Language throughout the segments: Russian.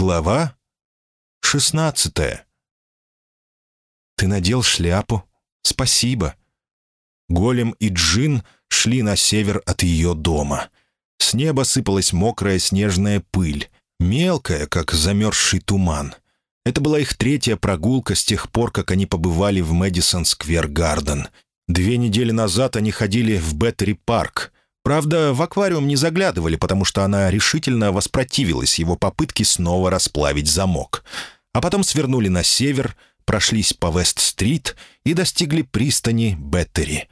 Глава шестнадцатая. «Ты надел шляпу. Спасибо». Голем и Джин шли на север от ее дома. С неба сыпалась мокрая снежная пыль, мелкая, как замерзший туман. Это была их третья прогулка с тех пор, как они побывали в Мэдисон Сквер Гарден. Две недели назад они ходили в Беттери Парк — Правда, в аквариум не заглядывали, потому что она решительно воспротивилась его попытке снова расплавить замок. А потом свернули на север, прошлись по Вест-стрит и достигли пристани Беттери.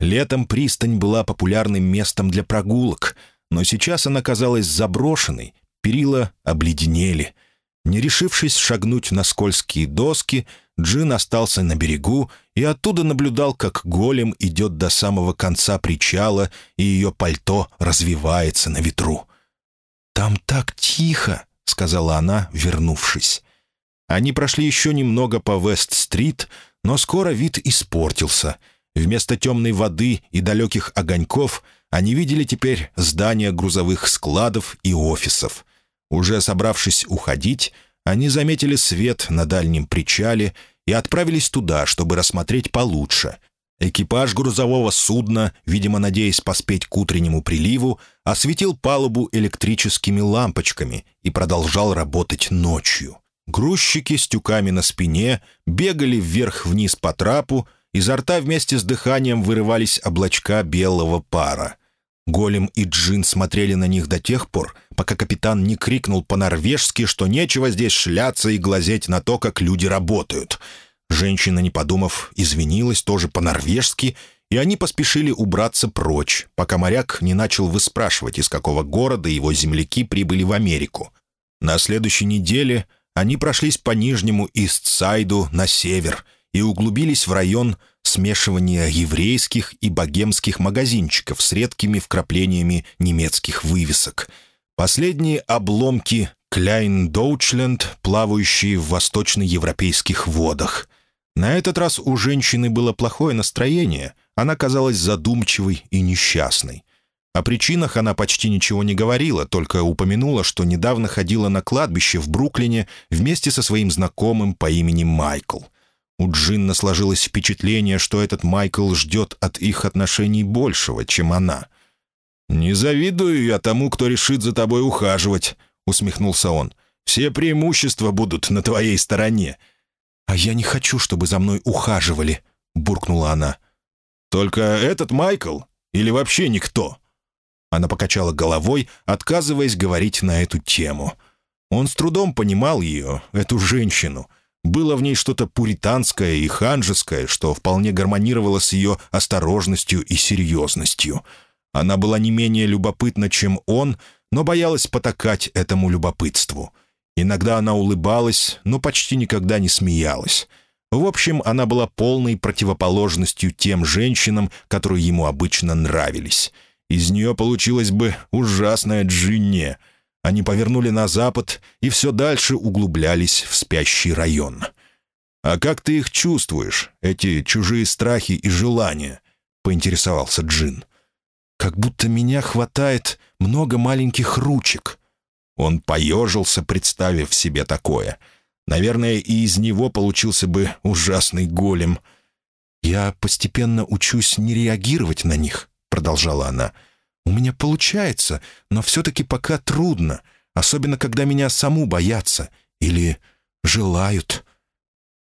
Летом пристань была популярным местом для прогулок, но сейчас она казалась заброшенной, перила обледенели. Не решившись шагнуть на скользкие доски, Джин остался на берегу и оттуда наблюдал, как голем идет до самого конца причала, и ее пальто развивается на ветру. «Там так тихо», — сказала она, вернувшись. Они прошли еще немного по Вест-стрит, но скоро вид испортился. Вместо темной воды и далеких огоньков они видели теперь здания грузовых складов и офисов. Уже собравшись уходить, они заметили свет на дальнем причале и отправились туда, чтобы рассмотреть получше. Экипаж грузового судна, видимо, надеясь поспеть к утреннему приливу, осветил палубу электрическими лампочками и продолжал работать ночью. Грузчики с тюками на спине бегали вверх-вниз по трапу, изо рта вместе с дыханием вырывались облачка белого пара. Голем и Джин смотрели на них до тех пор, пока капитан не крикнул по-норвежски, что нечего здесь шляться и глазеть на то, как люди работают. Женщина, не подумав, извинилась тоже по-норвежски, и они поспешили убраться прочь, пока моряк не начал выспрашивать, из какого города его земляки прибыли в Америку. На следующей неделе они прошлись по Нижнему Истсайду на север и углубились в район смешивания еврейских и богемских магазинчиков с редкими вкраплениями немецких вывесок — Последние обломки Кляйн Доучленд, плавающие в восточноевропейских водах. На этот раз у женщины было плохое настроение, она казалась задумчивой и несчастной. О причинах она почти ничего не говорила, только упомянула, что недавно ходила на кладбище в Бруклине вместе со своим знакомым по имени Майкл. У Джинна сложилось впечатление, что этот Майкл ждет от их отношений большего, чем она. «Не завидую я тому, кто решит за тобой ухаживать», — усмехнулся он. «Все преимущества будут на твоей стороне». «А я не хочу, чтобы за мной ухаживали», — буркнула она. «Только этот Майкл? Или вообще никто?» Она покачала головой, отказываясь говорить на эту тему. Он с трудом понимал ее, эту женщину. Было в ней что-то пуританское и ханжеское, что вполне гармонировало с ее осторожностью и серьезностью — она была не менее любопытна, чем он, но боялась потакать этому любопытству. Иногда она улыбалась, но почти никогда не смеялась. В общем, она была полной противоположностью тем женщинам, которые ему обычно нравились. Из нее получилась бы ужасная Джинне. Они повернули на запад и все дальше углублялись в спящий район. «А как ты их чувствуешь, эти чужие страхи и желания?» — поинтересовался Джин как будто меня хватает много маленьких ручек». Он поежился, представив себе такое. Наверное, и из него получился бы ужасный голем. «Я постепенно учусь не реагировать на них», — продолжала она. «У меня получается, но все-таки пока трудно, особенно когда меня саму боятся или желают».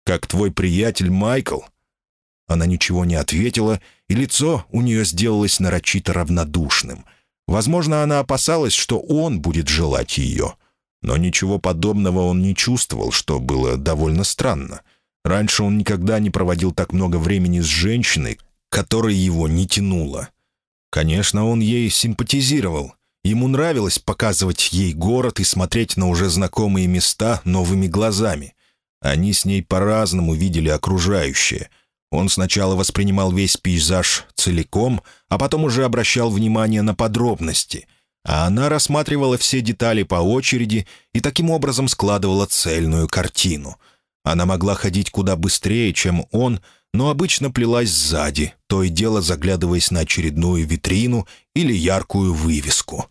«Как твой приятель Майкл?» Она ничего не ответила, и лицо у нее сделалось нарочито равнодушным. Возможно, она опасалась, что он будет желать ее. Но ничего подобного он не чувствовал, что было довольно странно. Раньше он никогда не проводил так много времени с женщиной, которой его не тянуло. Конечно, он ей симпатизировал. Ему нравилось показывать ей город и смотреть на уже знакомые места новыми глазами. Они с ней по-разному видели окружающее — он сначала воспринимал весь пейзаж целиком, а потом уже обращал внимание на подробности, а она рассматривала все детали по очереди и таким образом складывала цельную картину. Она могла ходить куда быстрее, чем он, но обычно плелась сзади, то и дело заглядываясь на очередную витрину или яркую вывеску.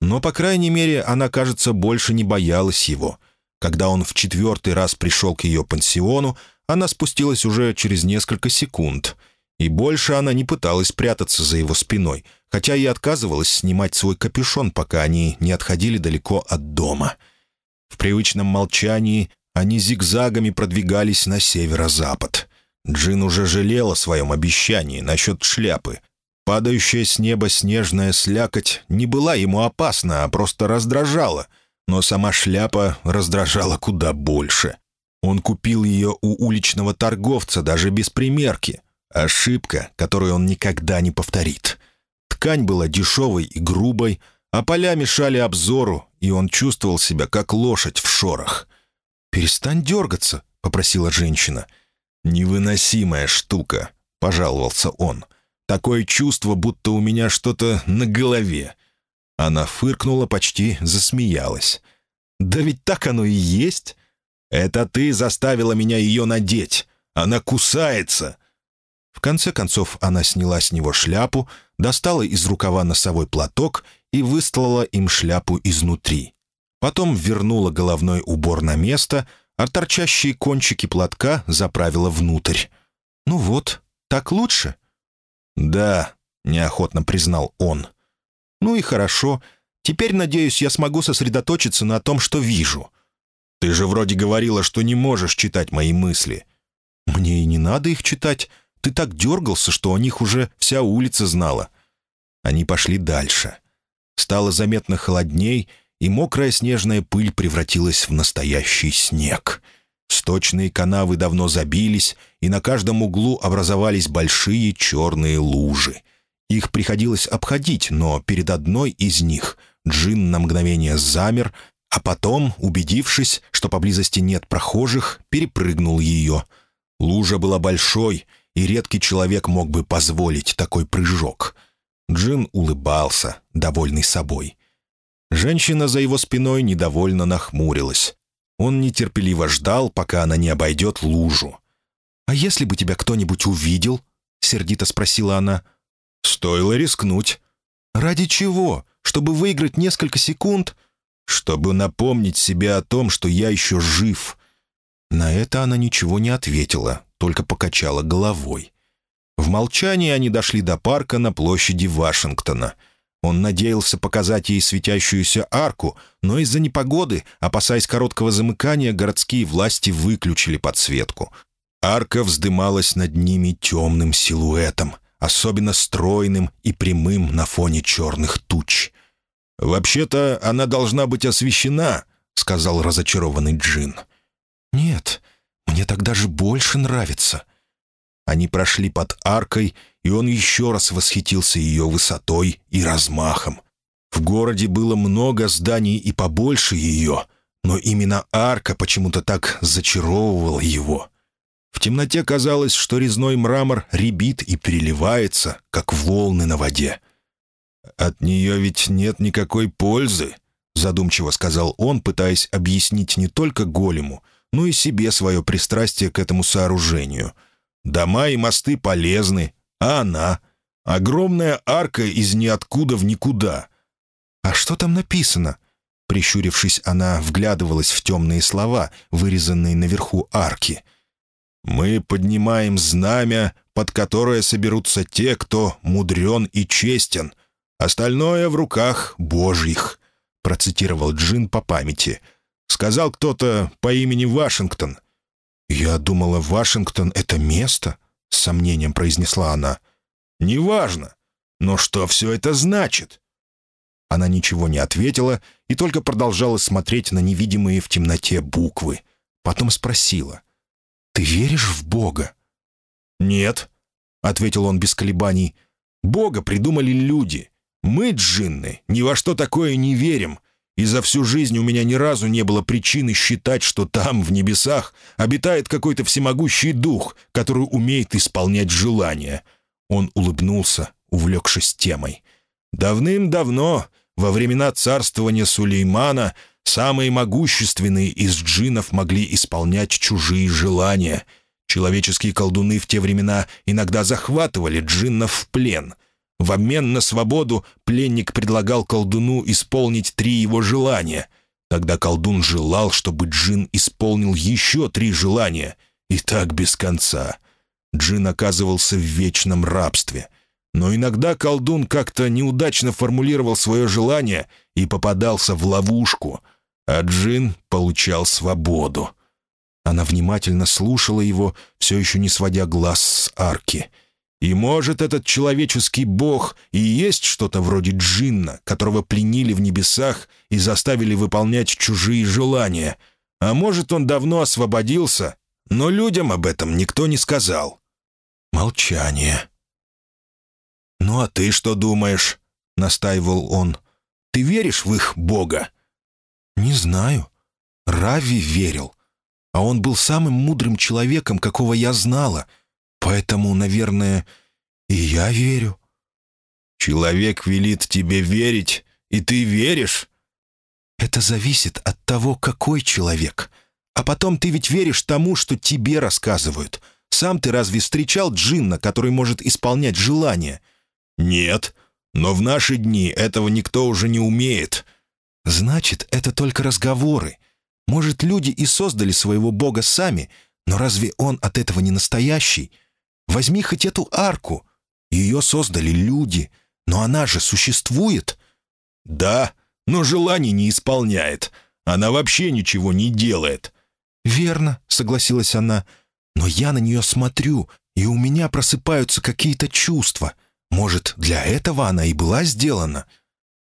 Но, по крайней мере, она, кажется, больше не боялась его. Когда он в четвертый раз пришел к ее пансиону, она спустилась уже через несколько секунд. И больше она не пыталась прятаться за его спиной, хотя и отказывалась снимать свой капюшон, пока они не отходили далеко от дома. В привычном молчании они зигзагами продвигались на северо-запад. Джин уже жалел о своем обещании насчет шляпы. Падающая с неба снежная слякоть не была ему опасна, а просто раздражала. Но сама шляпа раздражала куда больше. Он купил ее у уличного торговца даже без примерки. Ошибка, которую он никогда не повторит. Ткань была дешевой и грубой, а поля мешали обзору, и он чувствовал себя как лошадь в шорах. «Перестань дергаться», — попросила женщина. «Невыносимая штука», — пожаловался он. «Такое чувство, будто у меня что-то на голове». Она фыркнула, почти засмеялась. «Да ведь так оно и есть. Это ты заставила меня ее надеть. Она кусается». В конце концов она сняла с него шляпу, достала из рукава носовой платок и выстлала им шляпу изнутри. Потом вернула головной убор на место, а торчащие кончики платка заправила внутрь. «Ну вот, так лучше?» «Да», — неохотно признал он. «Ну и хорошо. Теперь, надеюсь, я смогу сосредоточиться на том, что вижу. Ты же вроде говорила, что не можешь читать мои мысли». «Мне и не надо их читать. Ты так дергался, что о них уже вся улица знала». Они пошли дальше. Стало заметно холодней, и мокрая снежная пыль превратилась в настоящий снег. Сточные канавы давно забились, и на каждом углу образовались большие черные лужи. Их приходилось обходить, но перед одной из них Джин на мгновение замер, а потом, убедившись, что поблизости нет прохожих, перепрыгнул ее. Лужа была большой, и редкий человек мог бы позволить такой прыжок. Джин улыбался, довольный собой. Женщина за его спиной недовольно нахмурилась. Он нетерпеливо ждал, пока она не обойдет лужу. «А если бы тебя кто-нибудь увидел?» — сердито спросила она. «Стоило рискнуть». «Ради чего? Чтобы выиграть несколько секунд?» «Чтобы напомнить себе о том, что я еще жив». На это она ничего не ответила, только покачала головой. В молчании они дошли до парка на площади Вашингтона — он надеялся показать ей светящуюся арку, но из-за непогоды, опасаясь короткого замыкания, городские власти выключили подсветку. Арка вздымалась над ними темным силуэтом, особенно стройным и прямым на фоне черных туч. «Вообще-то она должна быть освещена», — сказал разочарованный Джин. «Нет, мне так даже больше нравится». Они прошли под аркой, и он еще раз восхитился ее высотой и размахом. В городе было много зданий и побольше ее, но именно арка почему-то так зачаровывала его. В темноте казалось, что резной мрамор рябит и переливается, как волны на воде. «От нее ведь нет никакой пользы», — задумчиво сказал он, пытаясь объяснить не только голему, но и себе свое пристрастие к этому сооружению. «Дома и мосты полезны, а она? Огромная арка из ниоткуда в никуда. «А что там написано?» Прищурившись, она вглядывалась в темные слова, вырезанные наверху арки. «Мы поднимаем знамя, под которое соберутся те, кто мудрен и честен. Остальное в руках Божьих», — процитировал Джин по памяти. «Сказал кто-то по имени Вашингтон». «Я думала, Вашингтон — это место», — с сомнением произнесла она. «Неважно. Но что все это значит?» Она ничего не ответила и только продолжала смотреть на невидимые в темноте буквы. Потом спросила. «Ты веришь в Бога?» «Нет», — ответил он без колебаний. «Бога придумали люди. Мы, джинны, ни во что такое не верим, и за всю жизнь у меня ни разу не было причины считать, что там, в небесах, обитает какой-то всемогущий дух, который умеет исполнять желания». Он улыбнулся, увлекшись темой. «Давным-давно, во времена царствования Сулеймана, самые могущественные из джинов могли исполнять чужие желания. Человеческие колдуны в те времена иногда захватывали джиннов в плен. В обмен на свободу пленник предлагал колдуну исполнить три его желания. Тогда колдун желал, чтобы Джин исполнил еще три желания. И так без конца. Джин оказывался в вечном рабстве. Но иногда колдун как-то неудачно формулировал свое желание и попадался в ловушку, а Джин получал свободу. Она внимательно слушала его, все еще не сводя глаз с арки — и может, этот человеческий бог и есть что-то вроде джинна, которого пленили в небесах и заставили выполнять чужие желания. А может, он давно освободился, но людям об этом никто не сказал. Молчание. «Ну а ты что думаешь?» — настаивал он. «Ты веришь в их бога?» «Не знаю. Рави верил. А он был самым мудрым человеком, какого я знала — Поэтому, наверное, и я верю». «Человек велит тебе верить, и ты веришь?» «Это зависит от того, какой человек. А потом ты ведь веришь тому, что тебе рассказывают. Сам ты разве встречал джинна, который может исполнять желания?» «Нет, но в наши дни этого никто уже не умеет». «Значит, это только разговоры. Может, люди и создали своего бога сами, но разве он от этого не настоящий?» Возьми хоть эту арку. Ее создали люди, но она же существует». «Да, но желаний не исполняет. Она вообще ничего не делает». «Верно», — согласилась она. «Но я на нее смотрю, и у меня просыпаются какие-то чувства. Может, для этого она и была сделана?»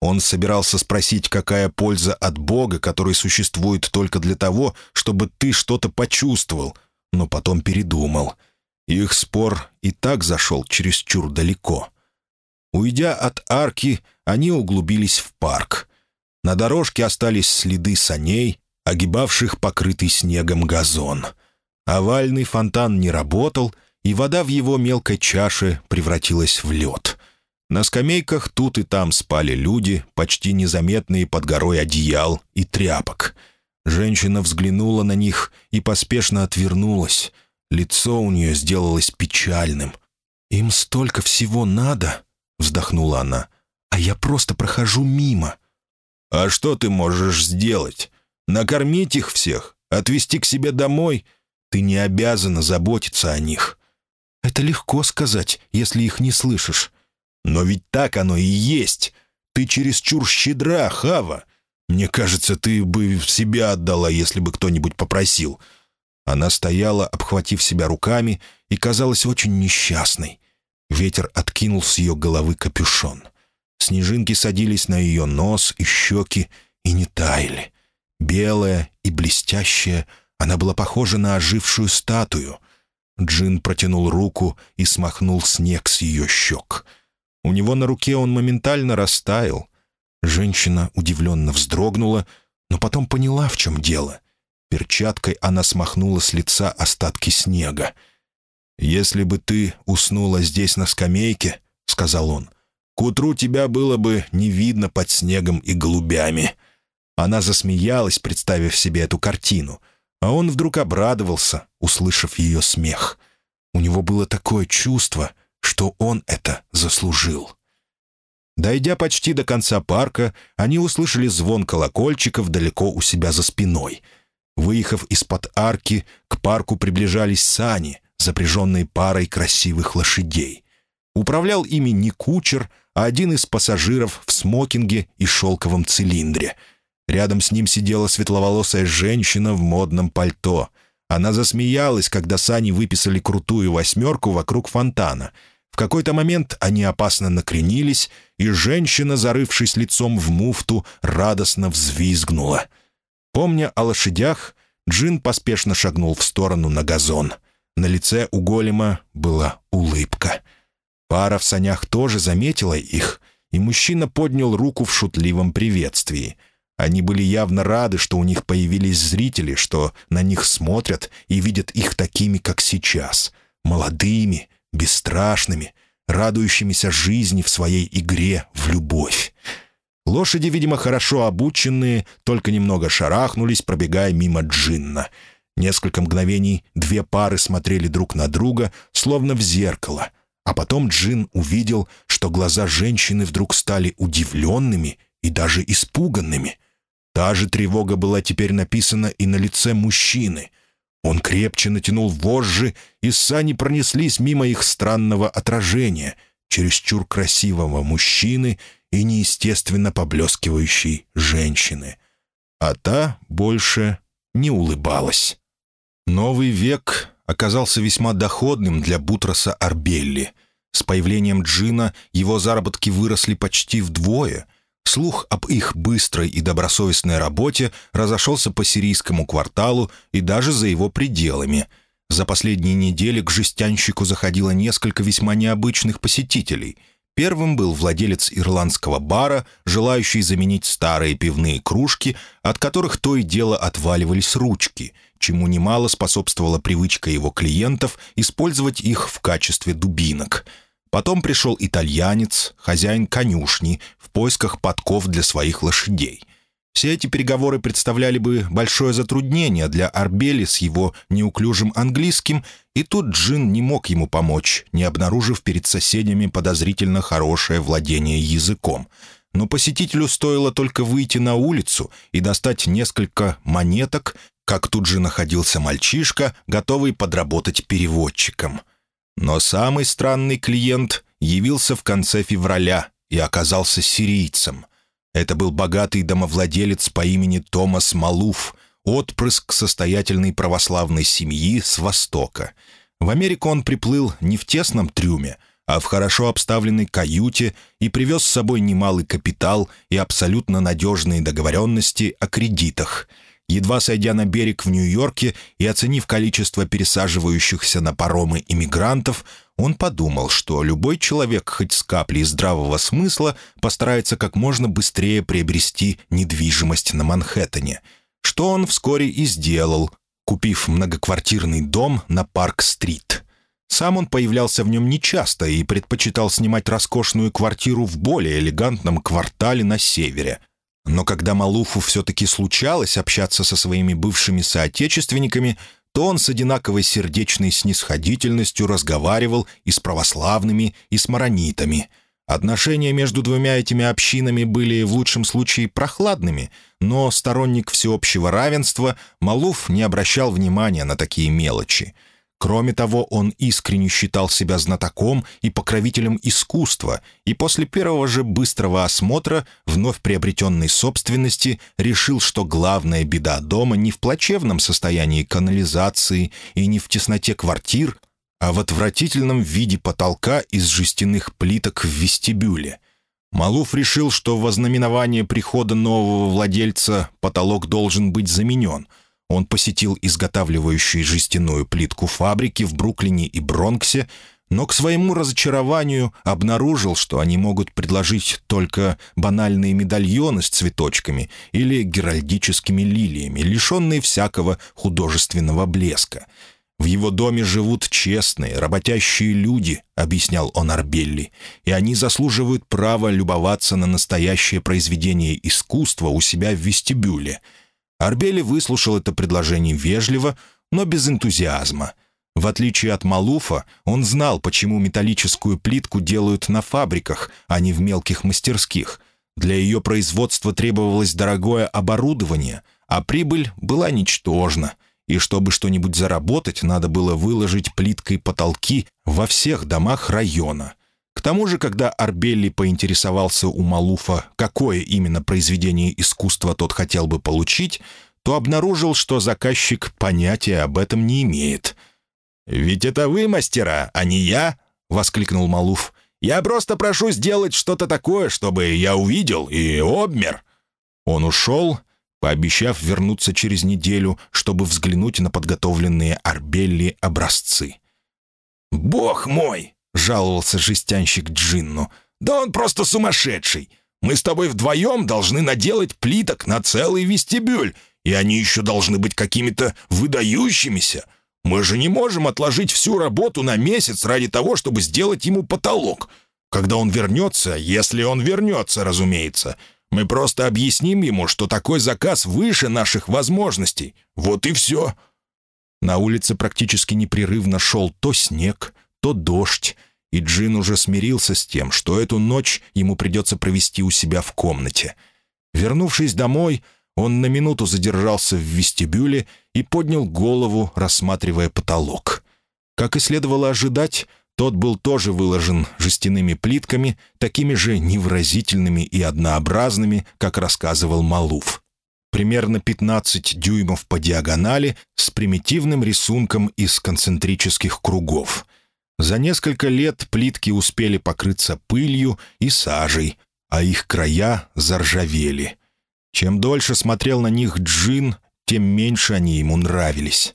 Он собирался спросить, какая польза от Бога, который существует только для того, чтобы ты что-то почувствовал, но потом передумал — их спор и так зашел чересчур далеко. Уйдя от арки, они углубились в парк. На дорожке остались следы саней, огибавших покрытый снегом газон. Овальный фонтан не работал, и вода в его мелкой чаше превратилась в лед. На скамейках тут и там спали люди, почти незаметные под горой одеял и тряпок. Женщина взглянула на них и поспешно отвернулась — Лицо у нее сделалось печальным. «Им столько всего надо!» — вздохнула она. «А я просто прохожу мимо». «А что ты можешь сделать? Накормить их всех? Отвезти к себе домой? Ты не обязана заботиться о них». «Это легко сказать, если их не слышишь». «Но ведь так оно и есть. Ты чересчур щедра, Хава. Мне кажется, ты бы себя отдала, если бы кто-нибудь попросил. Она стояла, обхватив себя руками, и казалась очень несчастной. Ветер откинул с ее головы капюшон. Снежинки садились на ее нос и щеки и не таяли. Белая и блестящая, она была похожа на ожившую статую. Джин протянул руку и смахнул снег с ее щек. У него на руке он моментально растаял. Женщина удивленно вздрогнула, но потом поняла, в чем дело. Перчаткой она смахнула с лица остатки снега. «Если бы ты уснула здесь на скамейке, — сказал он, — к утру тебя было бы не видно под снегом и голубями». Она засмеялась, представив себе эту картину, а он вдруг обрадовался, услышав ее смех. У него было такое чувство, что он это заслужил. Дойдя почти до конца парка, они услышали звон колокольчиков далеко у себя за спиной — Выехав из-под арки, к парку приближались сани, запряженные парой красивых лошадей. Управлял ими не кучер, а один из пассажиров в смокинге и шелковом цилиндре. Рядом с ним сидела светловолосая женщина в модном пальто. Она засмеялась, когда сани выписали крутую восьмерку вокруг фонтана. В какой-то момент они опасно накренились, и женщина, зарывшись лицом в муфту, радостно взвизгнула — Помня о лошадях, Джин поспешно шагнул в сторону на газон. На лице у голема была улыбка. Пара в санях тоже заметила их, и мужчина поднял руку в шутливом приветствии. Они были явно рады, что у них появились зрители, что на них смотрят и видят их такими, как сейчас. Молодыми, бесстрашными, радующимися жизни в своей игре в любовь. Лошади, видимо, хорошо обученные, только немного шарахнулись, пробегая мимо Джинна. Несколько мгновений две пары смотрели друг на друга, словно в зеркало, А потом Джин увидел, что глаза женщины вдруг стали удивленными и даже испуганными. Та же тревога была теперь написана и на лице мужчины. Он крепче натянул вожжи, и сани пронеслись мимо их странного отражения, чересчур красивого мужчины и неестественно поблескивающей женщины. А та больше не улыбалась. Новый век оказался весьма доходным для Бутроса Арбелли. С появлением Джина его заработки выросли почти вдвое. Слух об их быстрой и добросовестной работе разошелся по сирийскому кварталу и даже за его пределами. За последние недели к жестянщику заходило несколько весьма необычных посетителей — Первым был владелец ирландского бара, желающий заменить старые пивные кружки, от которых то и дело отваливались ручки, чему немало способствовала привычка его клиентов использовать их в качестве дубинок. Потом пришел итальянец, хозяин конюшни, в поисках подков для своих лошадей — все эти переговоры представляли бы большое затруднение для Арбели с его неуклюжим английским, и тут Джин не мог ему помочь, не обнаружив перед соседями подозрительно хорошее владение языком. Но посетителю стоило только выйти на улицу и достать несколько монеток, как тут же находился мальчишка, готовый подработать переводчиком. Но самый странный клиент явился в конце февраля и оказался сирийцем — это был богатый домовладелец по имени Томас Малуф, отпрыск состоятельной православной семьи с Востока. В Америку он приплыл не в тесном трюме, а в хорошо обставленной каюте и привез с собой немалый капитал и абсолютно надежные договоренности о кредитах — Едва сойдя на берег в Нью-Йорке и оценив количество пересаживающихся на паромы иммигрантов, он подумал, что любой человек хоть с каплей здравого смысла постарается как можно быстрее приобрести недвижимость на Манхэттене, что он вскоре и сделал, купив многоквартирный дом на Парк-стрит. Сам он появлялся в нем нечасто и предпочитал снимать роскошную квартиру в более элегантном квартале на севере — но когда Малуфу все-таки случалось общаться со своими бывшими соотечественниками, то он с одинаковой сердечной снисходительностью разговаривал и с православными, и с маронитами. Отношения между двумя этими общинами были в лучшем случае прохладными, но сторонник всеобщего равенства Малуф не обращал внимания на такие мелочи — Кроме того, он искренне считал себя знатоком и покровителем искусства, и после первого же быстрого осмотра вновь приобретенной собственности решил, что главная беда дома не в плачевном состоянии канализации и не в тесноте квартир, а в отвратительном виде потолка из жестяных плиток в вестибюле. Малуф решил, что в вознаменование прихода нового владельца потолок должен быть заменен — он посетил изготавливающие жестяную плитку фабрики в Бруклине и Бронксе, но к своему разочарованию обнаружил, что они могут предложить только банальные медальоны с цветочками или геральдическими лилиями, лишенные всякого художественного блеска. «В его доме живут честные, работящие люди», — объяснял он Арбелли, «и они заслуживают права любоваться на настоящее произведение искусства у себя в вестибюле». Арбели выслушал это предложение вежливо, но без энтузиазма. В отличие от Малуфа, он знал, почему металлическую плитку делают на фабриках, а не в мелких мастерских. Для ее производства требовалось дорогое оборудование, а прибыль была ничтожна. И чтобы что-нибудь заработать, надо было выложить плиткой потолки во всех домах района — к тому же, когда Арбелли поинтересовался у Малуфа, какое именно произведение искусства тот хотел бы получить, то обнаружил, что заказчик понятия об этом не имеет. «Ведь это вы мастера, а не я!» — воскликнул Малуф. «Я просто прошу сделать что-то такое, чтобы я увидел и обмер». Он ушел, пообещав вернуться через неделю, чтобы взглянуть на подготовленные Арбелли образцы. «Бог мой!» — жаловался жестянщик Джинну. «Да он просто сумасшедший! Мы с тобой вдвоем должны наделать плиток на целый вестибюль, и они еще должны быть какими-то выдающимися. Мы же не можем отложить всю работу на месяц ради того, чтобы сделать ему потолок. Когда он вернется, если он вернется, разумеется, мы просто объясним ему, что такой заказ выше наших возможностей. Вот и все». На улице практически непрерывно шел то снег, то дождь, и Джин уже смирился с тем, что эту ночь ему придется провести у себя в комнате. Вернувшись домой, он на минуту задержался в вестибюле и поднял голову, рассматривая потолок. Как и следовало ожидать, тот был тоже выложен жестяными плитками, такими же невыразительными и однообразными, как рассказывал Малуф. Примерно 15 дюймов по диагонали с примитивным рисунком из концентрических кругов. За несколько лет плитки успели покрыться пылью и сажей, а их края заржавели. Чем дольше смотрел на них Джин, тем меньше они ему нравились.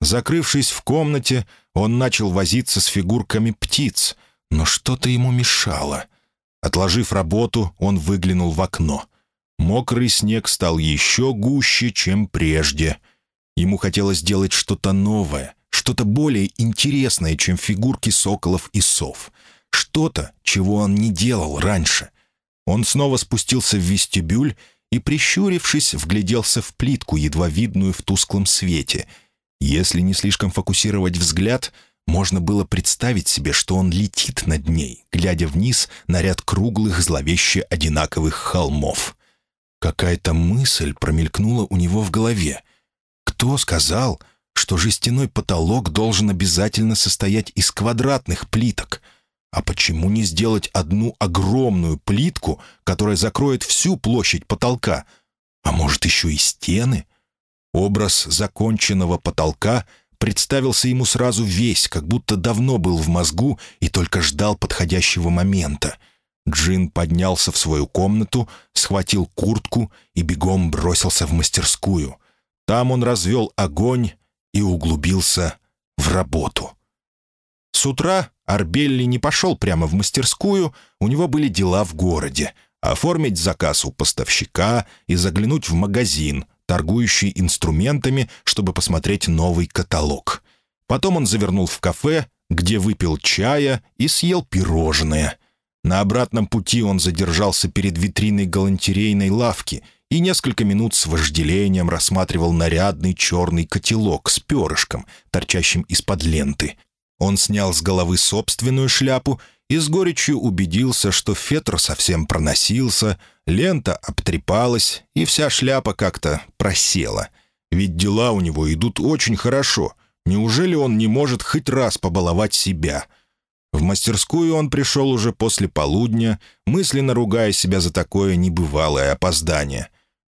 Закрывшись в комнате, он начал возиться с фигурками птиц, но что-то ему мешало. Отложив работу, он выглянул в окно. Мокрый снег стал еще гуще, чем прежде. Ему хотелось сделать что-то новое, что-то более интересное, чем фигурки соколов и сов. Что-то, чего он не делал раньше. Он снова спустился в вестибюль и, прищурившись, вгляделся в плитку, едва видную в тусклом свете — если не слишком фокусировать взгляд, можно было представить себе, что он летит над ней, глядя вниз на ряд круглых, зловеще одинаковых холмов. Какая-то мысль промелькнула у него в голове. Кто сказал, что жестяной потолок должен обязательно состоять из квадратных плиток? А почему не сделать одну огромную плитку, которая закроет всю площадь потолка? А может, еще и стены? Образ законченного потолка представился ему сразу весь, как будто давно был в мозгу и только ждал подходящего момента. Джин поднялся в свою комнату, схватил куртку и бегом бросился в мастерскую. Там он развел огонь и углубился в работу. С утра Арбелли не пошел прямо в мастерскую, у него были дела в городе. Оформить заказ у поставщика и заглянуть в магазин, торгующий инструментами, чтобы посмотреть новый каталог. Потом он завернул в кафе, где выпил чая и съел пирожное. На обратном пути он задержался перед витриной галантерейной лавки и несколько минут с вожделением рассматривал нарядный черный котелок с перышком, торчащим из-под ленты. Он снял с головы собственную шляпу и с горечью убедился, что фетр совсем проносился, лента обтрепалась, и вся шляпа как-то просела. Ведь дела у него идут очень хорошо. Неужели он не может хоть раз побаловать себя? В мастерскую он пришел уже после полудня, мысленно ругая себя за такое небывалое опоздание.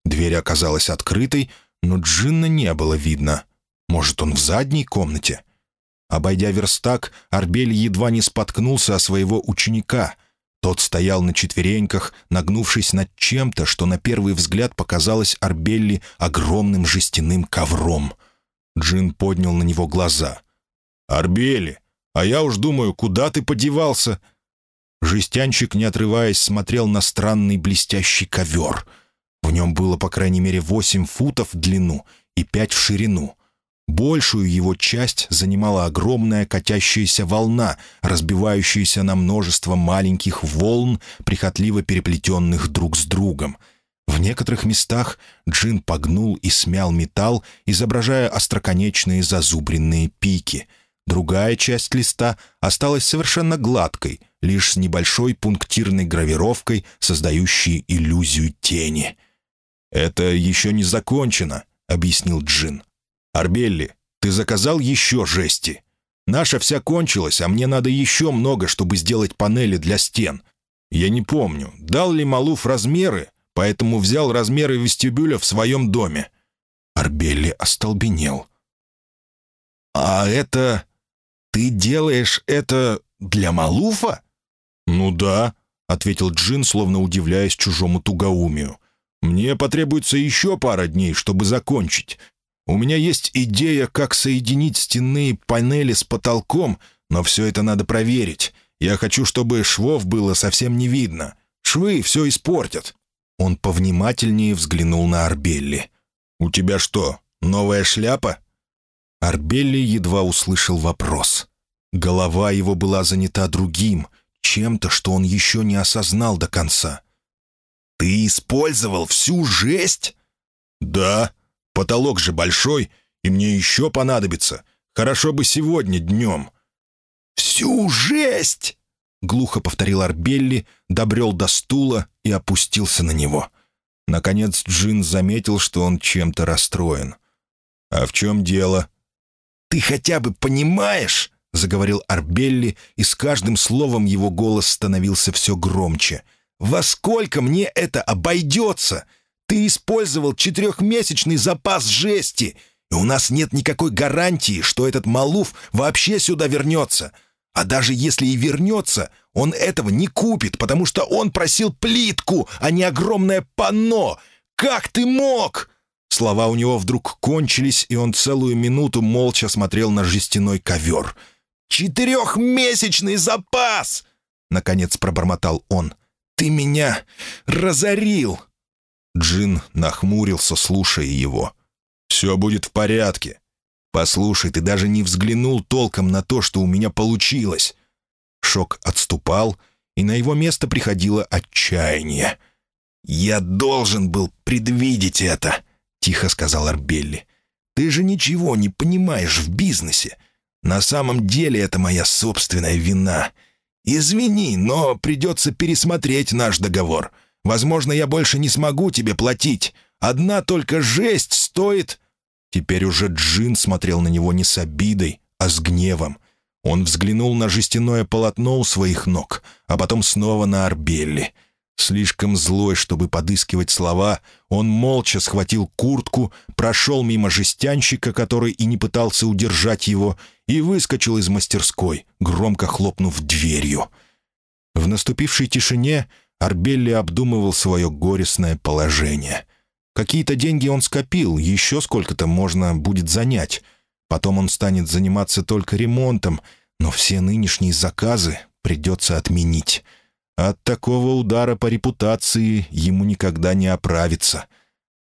Дверь оказалась открытой, но Джинна не было видно. Может, он в задней комнате? Обойдя верстак, Арбель едва не споткнулся о своего ученика. Тот стоял на четвереньках, нагнувшись над чем-то, что на первый взгляд показалось Арбелли огромным жестяным ковром. Джин поднял на него глаза. «Арбели, а я уж думаю, куда ты подевался?» Жестянщик, не отрываясь, смотрел на странный блестящий ковер. В нем было, по крайней мере, восемь футов в длину и пять в ширину. Большую его часть занимала огромная катящаяся волна, разбивающаяся на множество маленьких волн, прихотливо переплетенных друг с другом. В некоторых местах Джин погнул и смял металл, изображая остроконечные зазубренные пики. Другая часть листа осталась совершенно гладкой, лишь с небольшой пунктирной гравировкой, создающей иллюзию тени. «Это еще не закончено», — объяснил Джин. «Арбелли, ты заказал еще жести? Наша вся кончилась, а мне надо еще много, чтобы сделать панели для стен. Я не помню, дал ли Малуф размеры, поэтому взял размеры вестибюля в своем доме». Арбелли остолбенел. «А это... Ты делаешь это для Малуфа?» «Ну да», — ответил Джин, словно удивляясь чужому тугоумию. «Мне потребуется еще пара дней, чтобы закончить. У меня есть идея, как соединить стенные панели с потолком, но все это надо проверить. Я хочу, чтобы швов было совсем не видно. Швы все испортят». Он повнимательнее взглянул на Арбелли. «У тебя что, новая шляпа?» Арбелли едва услышал вопрос. Голова его была занята другим, чем-то, что он еще не осознал до конца. «Ты использовал всю жесть?» «Да», Потолок же большой, и мне еще понадобится. Хорошо бы сегодня днем». «Всю жесть!» — глухо повторил Арбелли, добрел до стула и опустился на него. Наконец Джин заметил, что он чем-то расстроен. «А в чем дело?» «Ты хотя бы понимаешь?» — заговорил Арбелли, и с каждым словом его голос становился все громче. «Во сколько мне это обойдется? Ты использовал четырехмесячный запас жести, и у нас нет никакой гарантии, что этот Малуф вообще сюда вернется. А даже если и вернется, он этого не купит, потому что он просил плитку, а не огромное панно. Как ты мог?» Слова у него вдруг кончились, и он целую минуту молча смотрел на жестяной ковер. «Четырехмесячный запас!» — наконец пробормотал он. «Ты меня разорил!» Джин нахмурился, слушая его. «Все будет в порядке. Послушай, ты даже не взглянул толком на то, что у меня получилось». Шок отступал, и на его место приходило отчаяние. «Я должен был предвидеть это», — тихо сказал Арбелли. «Ты же ничего не понимаешь в бизнесе. На самом деле это моя собственная вина. Извини, но придется пересмотреть наш договор. Возможно, я больше не смогу тебе платить. Одна только жесть стоит...» Теперь уже Джин смотрел на него не с обидой, а с гневом. Он взглянул на жестяное полотно у своих ног, а потом снова на Арбелли — Слишком злой, чтобы подыскивать слова, он молча схватил куртку, прошел мимо жестянщика, который и не пытался удержать его, и выскочил из мастерской, громко хлопнув дверью. В наступившей тишине Арбелли обдумывал свое горестное положение. Какие-то деньги он скопил, еще сколько-то можно будет занять. Потом он станет заниматься только ремонтом, но все нынешние заказы придется отменить. От такого удара по репутации ему никогда не оправиться.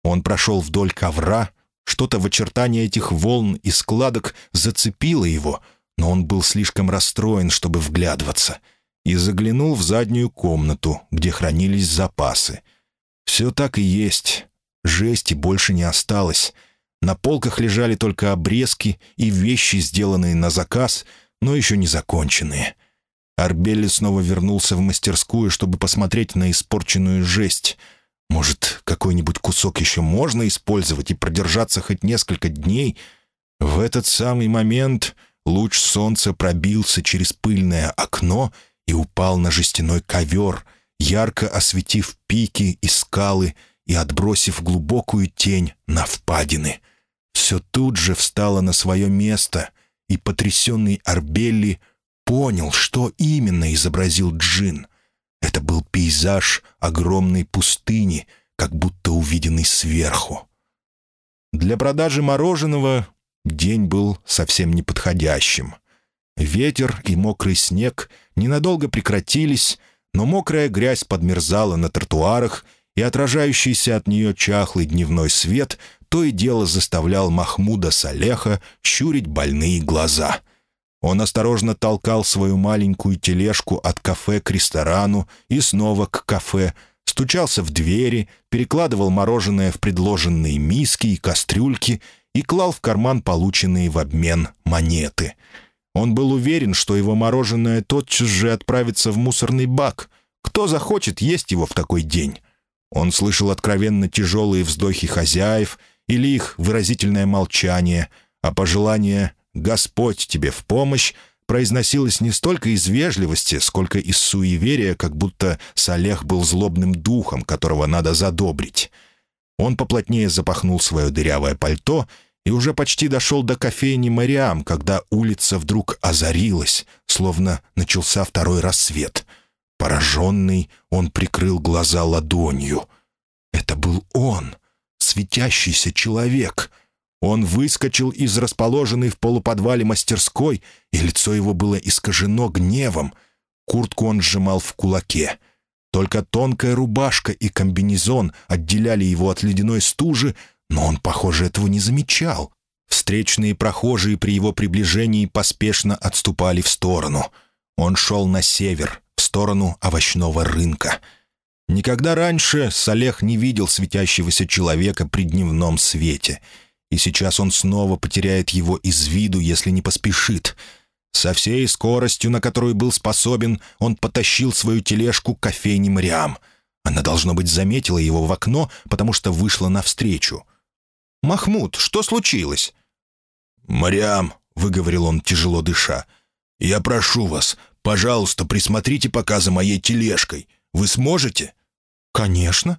Он прошел вдоль ковра, что-то в очертании этих волн и складок зацепило его, но он был слишком расстроен, чтобы вглядываться, и заглянул в заднюю комнату, где хранились запасы. Все так и есть. Жести больше не осталось. На полках лежали только обрезки и вещи, сделанные на заказ, но еще не законченные — Арбелли снова вернулся в мастерскую, чтобы посмотреть на испорченную жесть. Может, какой-нибудь кусок еще можно использовать и продержаться хоть несколько дней? В этот самый момент луч солнца пробился через пыльное окно и упал на жестяной ковер, ярко осветив пики и скалы и отбросив глубокую тень на впадины. Все тут же встало на свое место, и потрясенный Арбелли — понял, что именно изобразил Джин. Это был пейзаж огромной пустыни, как будто увиденный сверху. Для продажи мороженого день был совсем неподходящим. Ветер и мокрый снег ненадолго прекратились, но мокрая грязь подмерзала на тротуарах, и отражающийся от нее чахлый дневной свет то и дело заставлял Махмуда Салеха щурить больные глаза — он осторожно толкал свою маленькую тележку от кафе к ресторану и снова к кафе, стучался в двери, перекладывал мороженое в предложенные миски и кастрюльки и клал в карман полученные в обмен монеты. Он был уверен, что его мороженое тотчас же отправится в мусорный бак. Кто захочет есть его в такой день? Он слышал откровенно тяжелые вздохи хозяев или их выразительное молчание, а пожелание «Господь тебе в помощь» произносилось не столько из вежливости, сколько из суеверия, как будто Салех был злобным духом, которого надо задобрить. Он поплотнее запахнул свое дырявое пальто и уже почти дошел до кофейни Мариам, когда улица вдруг озарилась, словно начался второй рассвет. Пораженный, он прикрыл глаза ладонью. Это был он, светящийся человек — он выскочил из расположенной в полуподвале мастерской, и лицо его было искажено гневом. Куртку он сжимал в кулаке. Только тонкая рубашка и комбинезон отделяли его от ледяной стужи, но он, похоже, этого не замечал. Встречные прохожие при его приближении поспешно отступали в сторону. Он шел на север, в сторону овощного рынка. Никогда раньше Салех не видел светящегося человека при дневном свете — и сейчас он снова потеряет его из виду, если не поспешит. Со всей скоростью, на которую был способен, он потащил свою тележку к кофейне Мариам. Она, должно быть, заметила его в окно, потому что вышла навстречу. «Махмуд, что случилось?» «Мариам», — выговорил он, тяжело дыша, — «я прошу вас, пожалуйста, присмотрите пока за моей тележкой. Вы сможете?» «Конечно».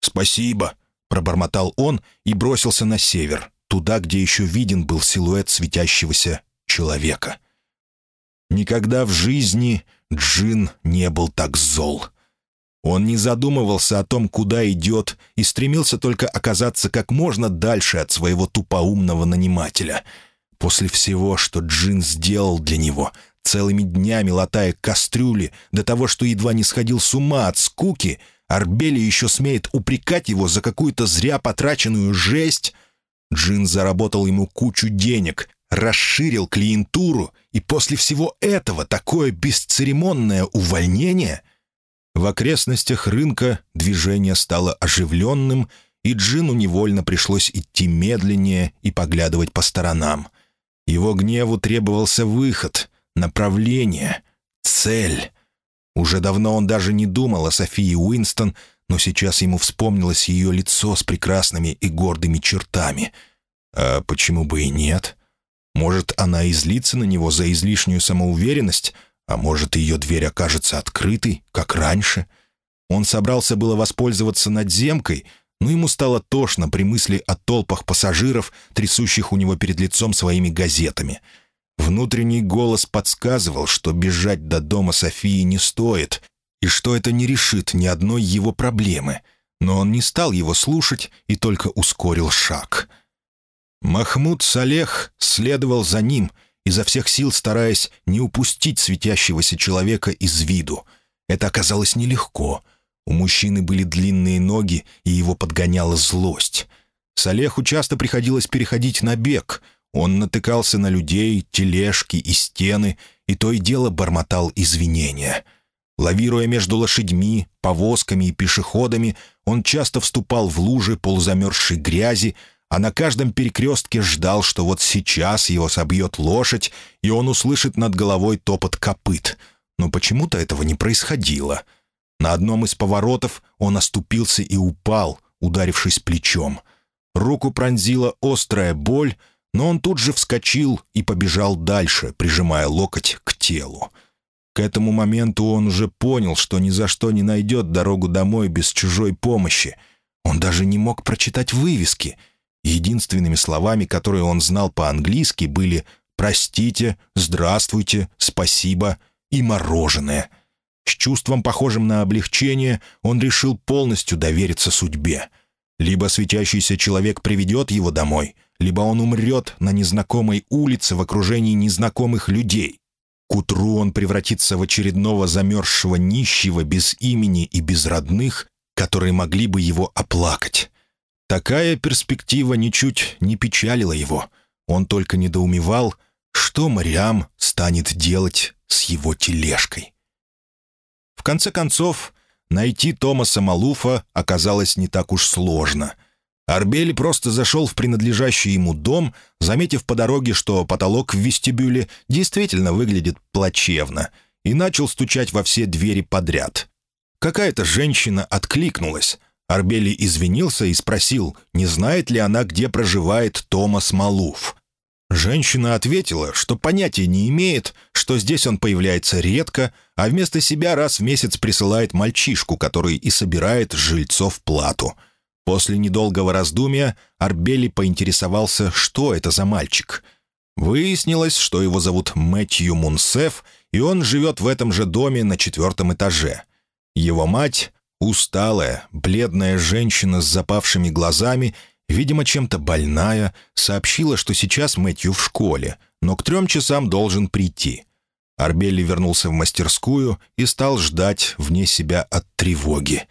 «Спасибо», — пробормотал он и бросился на север, туда, где еще виден был силуэт светящегося человека. Никогда в жизни Джин не был так зол. Он не задумывался о том, куда идет, и стремился только оказаться как можно дальше от своего тупоумного нанимателя. После всего, что Джин сделал для него, целыми днями латая кастрюли, до того, что едва не сходил с ума от скуки, Арбели еще смеет упрекать его за какую-то зря потраченную жесть. Джин заработал ему кучу денег, расширил клиентуру, и после всего этого такое бесцеремонное увольнение? В окрестностях рынка движение стало оживленным, и Джину невольно пришлось идти медленнее и поглядывать по сторонам. Его гневу требовался выход, направление, цель. Уже давно он даже не думал о Софии Уинстон, но сейчас ему вспомнилось ее лицо с прекрасными и гордыми чертами. А почему бы и нет? Может, она излится на него за излишнюю самоуверенность, а может, ее дверь окажется открытой, как раньше. Он собрался было воспользоваться надземкой, но ему стало тошно при мысли о толпах пассажиров, трясущих у него перед лицом своими газетами. Внутренний голос подсказывал, что бежать до дома Софии не стоит, и что это не решит ни одной его проблемы. Но он не стал его слушать и только ускорил шаг — Махмуд Салех следовал за ним, изо всех сил стараясь не упустить светящегося человека из виду. Это оказалось нелегко. У мужчины были длинные ноги, и его подгоняла злость. Салеху часто приходилось переходить на бег. Он натыкался на людей, тележки и стены, и то и дело бормотал извинения. Лавируя между лошадьми, повозками и пешеходами, он часто вступал в лужи полузамерзшей грязи, а на каждом перекрестке ждал, что вот сейчас его собьет лошадь, и он услышит над головой топот копыт. Но почему-то этого не происходило. На одном из поворотов он оступился и упал, ударившись плечом. Руку пронзила острая боль, но он тут же вскочил и побежал дальше, прижимая локоть к телу. К этому моменту он уже понял, что ни за что не найдет дорогу домой без чужой помощи. Он даже не мог прочитать вывески — Единственными словами, которые он знал по-английски, были «простите», «здравствуйте», «спасибо» и «мороженое». С чувством, похожим на облегчение, он решил полностью довериться судьбе. Либо светящийся человек приведет его домой, либо он умрет на незнакомой улице в окружении незнакомых людей. К утру он превратится в очередного замерзшего нищего без имени и без родных, которые могли бы его оплакать. Такая перспектива ничуть не печалила его. Он только недоумевал, что Мариам станет делать с его тележкой. В конце концов, найти Томаса Малуфа оказалось не так уж сложно. Арбель просто зашел в принадлежащий ему дом, заметив по дороге, что потолок в вестибюле действительно выглядит плачевно, и начал стучать во все двери подряд. Какая-то женщина откликнулась, Арбели извинился и спросил, не знает ли она, где проживает Томас Малуф. Женщина ответила, что понятия не имеет, что здесь он появляется редко, а вместо себя раз в месяц присылает мальчишку, который и собирает жильцов плату. После недолгого раздумья Арбели поинтересовался, что это за мальчик. Выяснилось, что его зовут Мэтью Мунсеф, и он живет в этом же доме на четвертом этаже. Его мать Усталая, бледная женщина с запавшими глазами, видимо, чем-то больная, сообщила, что сейчас Мэтью в школе, но к трем часам должен прийти. Арбелли вернулся в мастерскую и стал ждать вне себя от тревоги.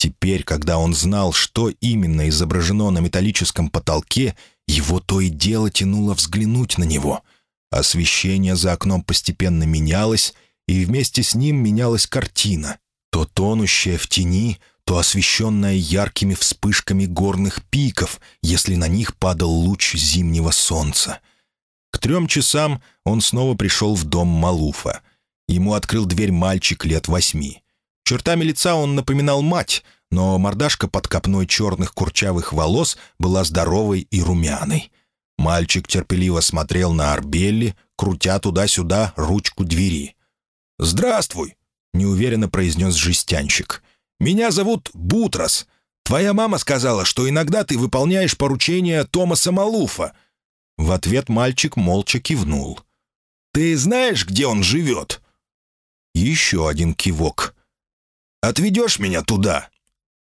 Теперь, когда он знал, что именно изображено на металлическом потолке, его то и дело тянуло взглянуть на него. Освещение за окном постепенно менялось, и вместе с ним менялась картина — то тонущая в тени, то освещенная яркими вспышками горных пиков, если на них падал луч зимнего солнца. К трем часам он снова пришел в дом Малуфа. Ему открыл дверь мальчик лет восьми. Чертами лица он напоминал мать, но мордашка под копной черных курчавых волос была здоровой и румяной. Мальчик терпеливо смотрел на Арбелли, крутя туда-сюда ручку двери. «Здравствуй!» — неуверенно произнес жестянщик. «Меня зовут Бутрос. Твоя мама сказала, что иногда ты выполняешь поручения Томаса Малуфа». В ответ мальчик молча кивнул. «Ты знаешь, где он живет?» Еще один кивок. «Отведешь меня туда?»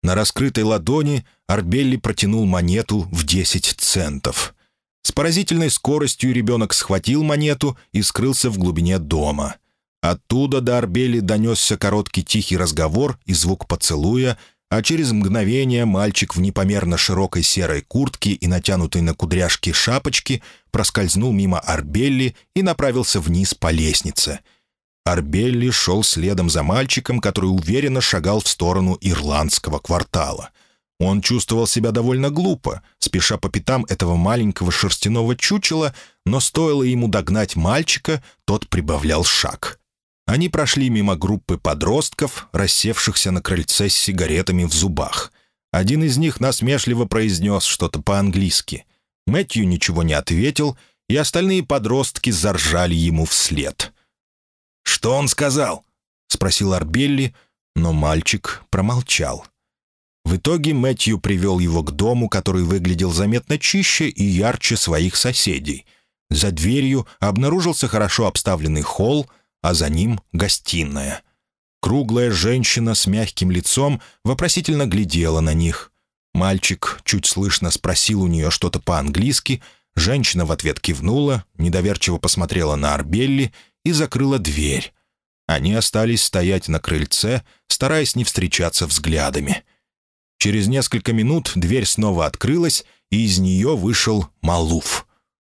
На раскрытой ладони Арбелли протянул монету в 10 центов. С поразительной скоростью ребенок схватил монету и скрылся в глубине дома. Оттуда до Арбели донесся короткий тихий разговор и звук поцелуя, а через мгновение мальчик в непомерно широкой серой куртке и натянутой на кудряшки шапочке проскользнул мимо Арбелли и направился вниз по лестнице. Арбелли шел следом за мальчиком, который уверенно шагал в сторону ирландского квартала. Он чувствовал себя довольно глупо, спеша по пятам этого маленького шерстяного чучела, но стоило ему догнать мальчика, тот прибавлял шаг. Они прошли мимо группы подростков, рассевшихся на крыльце с сигаретами в зубах. Один из них насмешливо произнес что-то по-английски. Мэтью ничего не ответил, и остальные подростки заржали ему вслед. «Что он сказал?» — спросил Арбелли, но мальчик промолчал. В итоге Мэтью привел его к дому, который выглядел заметно чище и ярче своих соседей. За дверью обнаружился хорошо обставленный холл, а за ним гостиная. Круглая женщина с мягким лицом вопросительно глядела на них. Мальчик чуть слышно спросил у нее что-то по-английски, женщина в ответ кивнула, недоверчиво посмотрела на Арбелли и закрыла дверь. Они остались стоять на крыльце, стараясь не встречаться взглядами. Через несколько минут дверь снова открылась, и из нее вышел Малуф.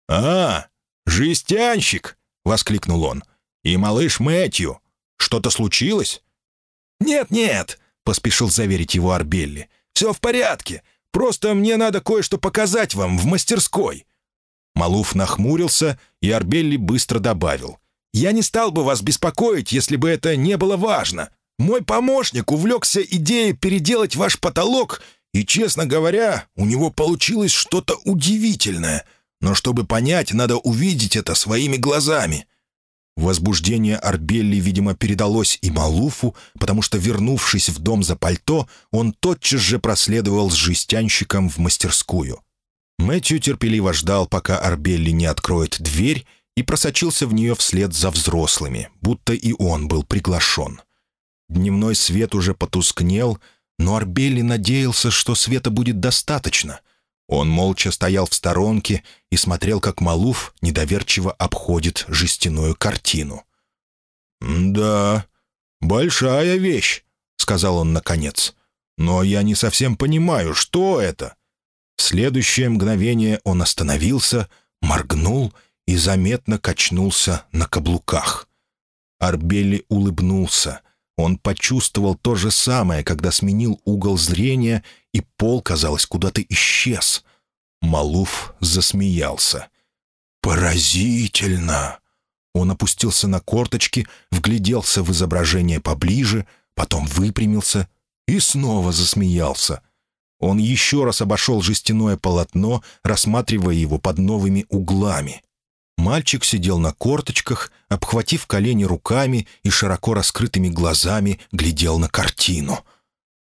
«А, жестянщик!» — воскликнул он. «И малыш Мэтью. Что-то случилось?» «Нет-нет», — поспешил заверить его Арбелли. «Все в порядке. Просто мне надо кое-что показать вам в мастерской». Малуф нахмурился, и Арбелли быстро добавил. «Я не стал бы вас беспокоить, если бы это не было важно. Мой помощник увлекся идеей переделать ваш потолок, и, честно говоря, у него получилось что-то удивительное. Но чтобы понять, надо увидеть это своими глазами. Возбуждение Арбелли, видимо, передалось и Малуфу, потому что, вернувшись в дом за пальто, он тотчас же проследовал с жестянщиком в мастерскую. Мэтью терпеливо ждал, пока Арбелли не откроет дверь, и просочился в нее вслед за взрослыми, будто и он был приглашен. Дневной свет уже потускнел, но Арбелли надеялся, что света будет достаточно — он молча стоял в сторонке и смотрел, как Малуф недоверчиво обходит жестяную картину. «Да, большая вещь», — сказал он наконец. «Но я не совсем понимаю, что это». В следующее мгновение он остановился, моргнул и заметно качнулся на каблуках. Арбели улыбнулся. Он почувствовал то же самое, когда сменил угол зрения и пол, казалось, куда-то исчез. Малуф засмеялся. «Поразительно!» Он опустился на корточки, вгляделся в изображение поближе, потом выпрямился и снова засмеялся. Он еще раз обошел жестяное полотно, рассматривая его под новыми углами. Мальчик сидел на корточках, обхватив колени руками и широко раскрытыми глазами глядел на картину.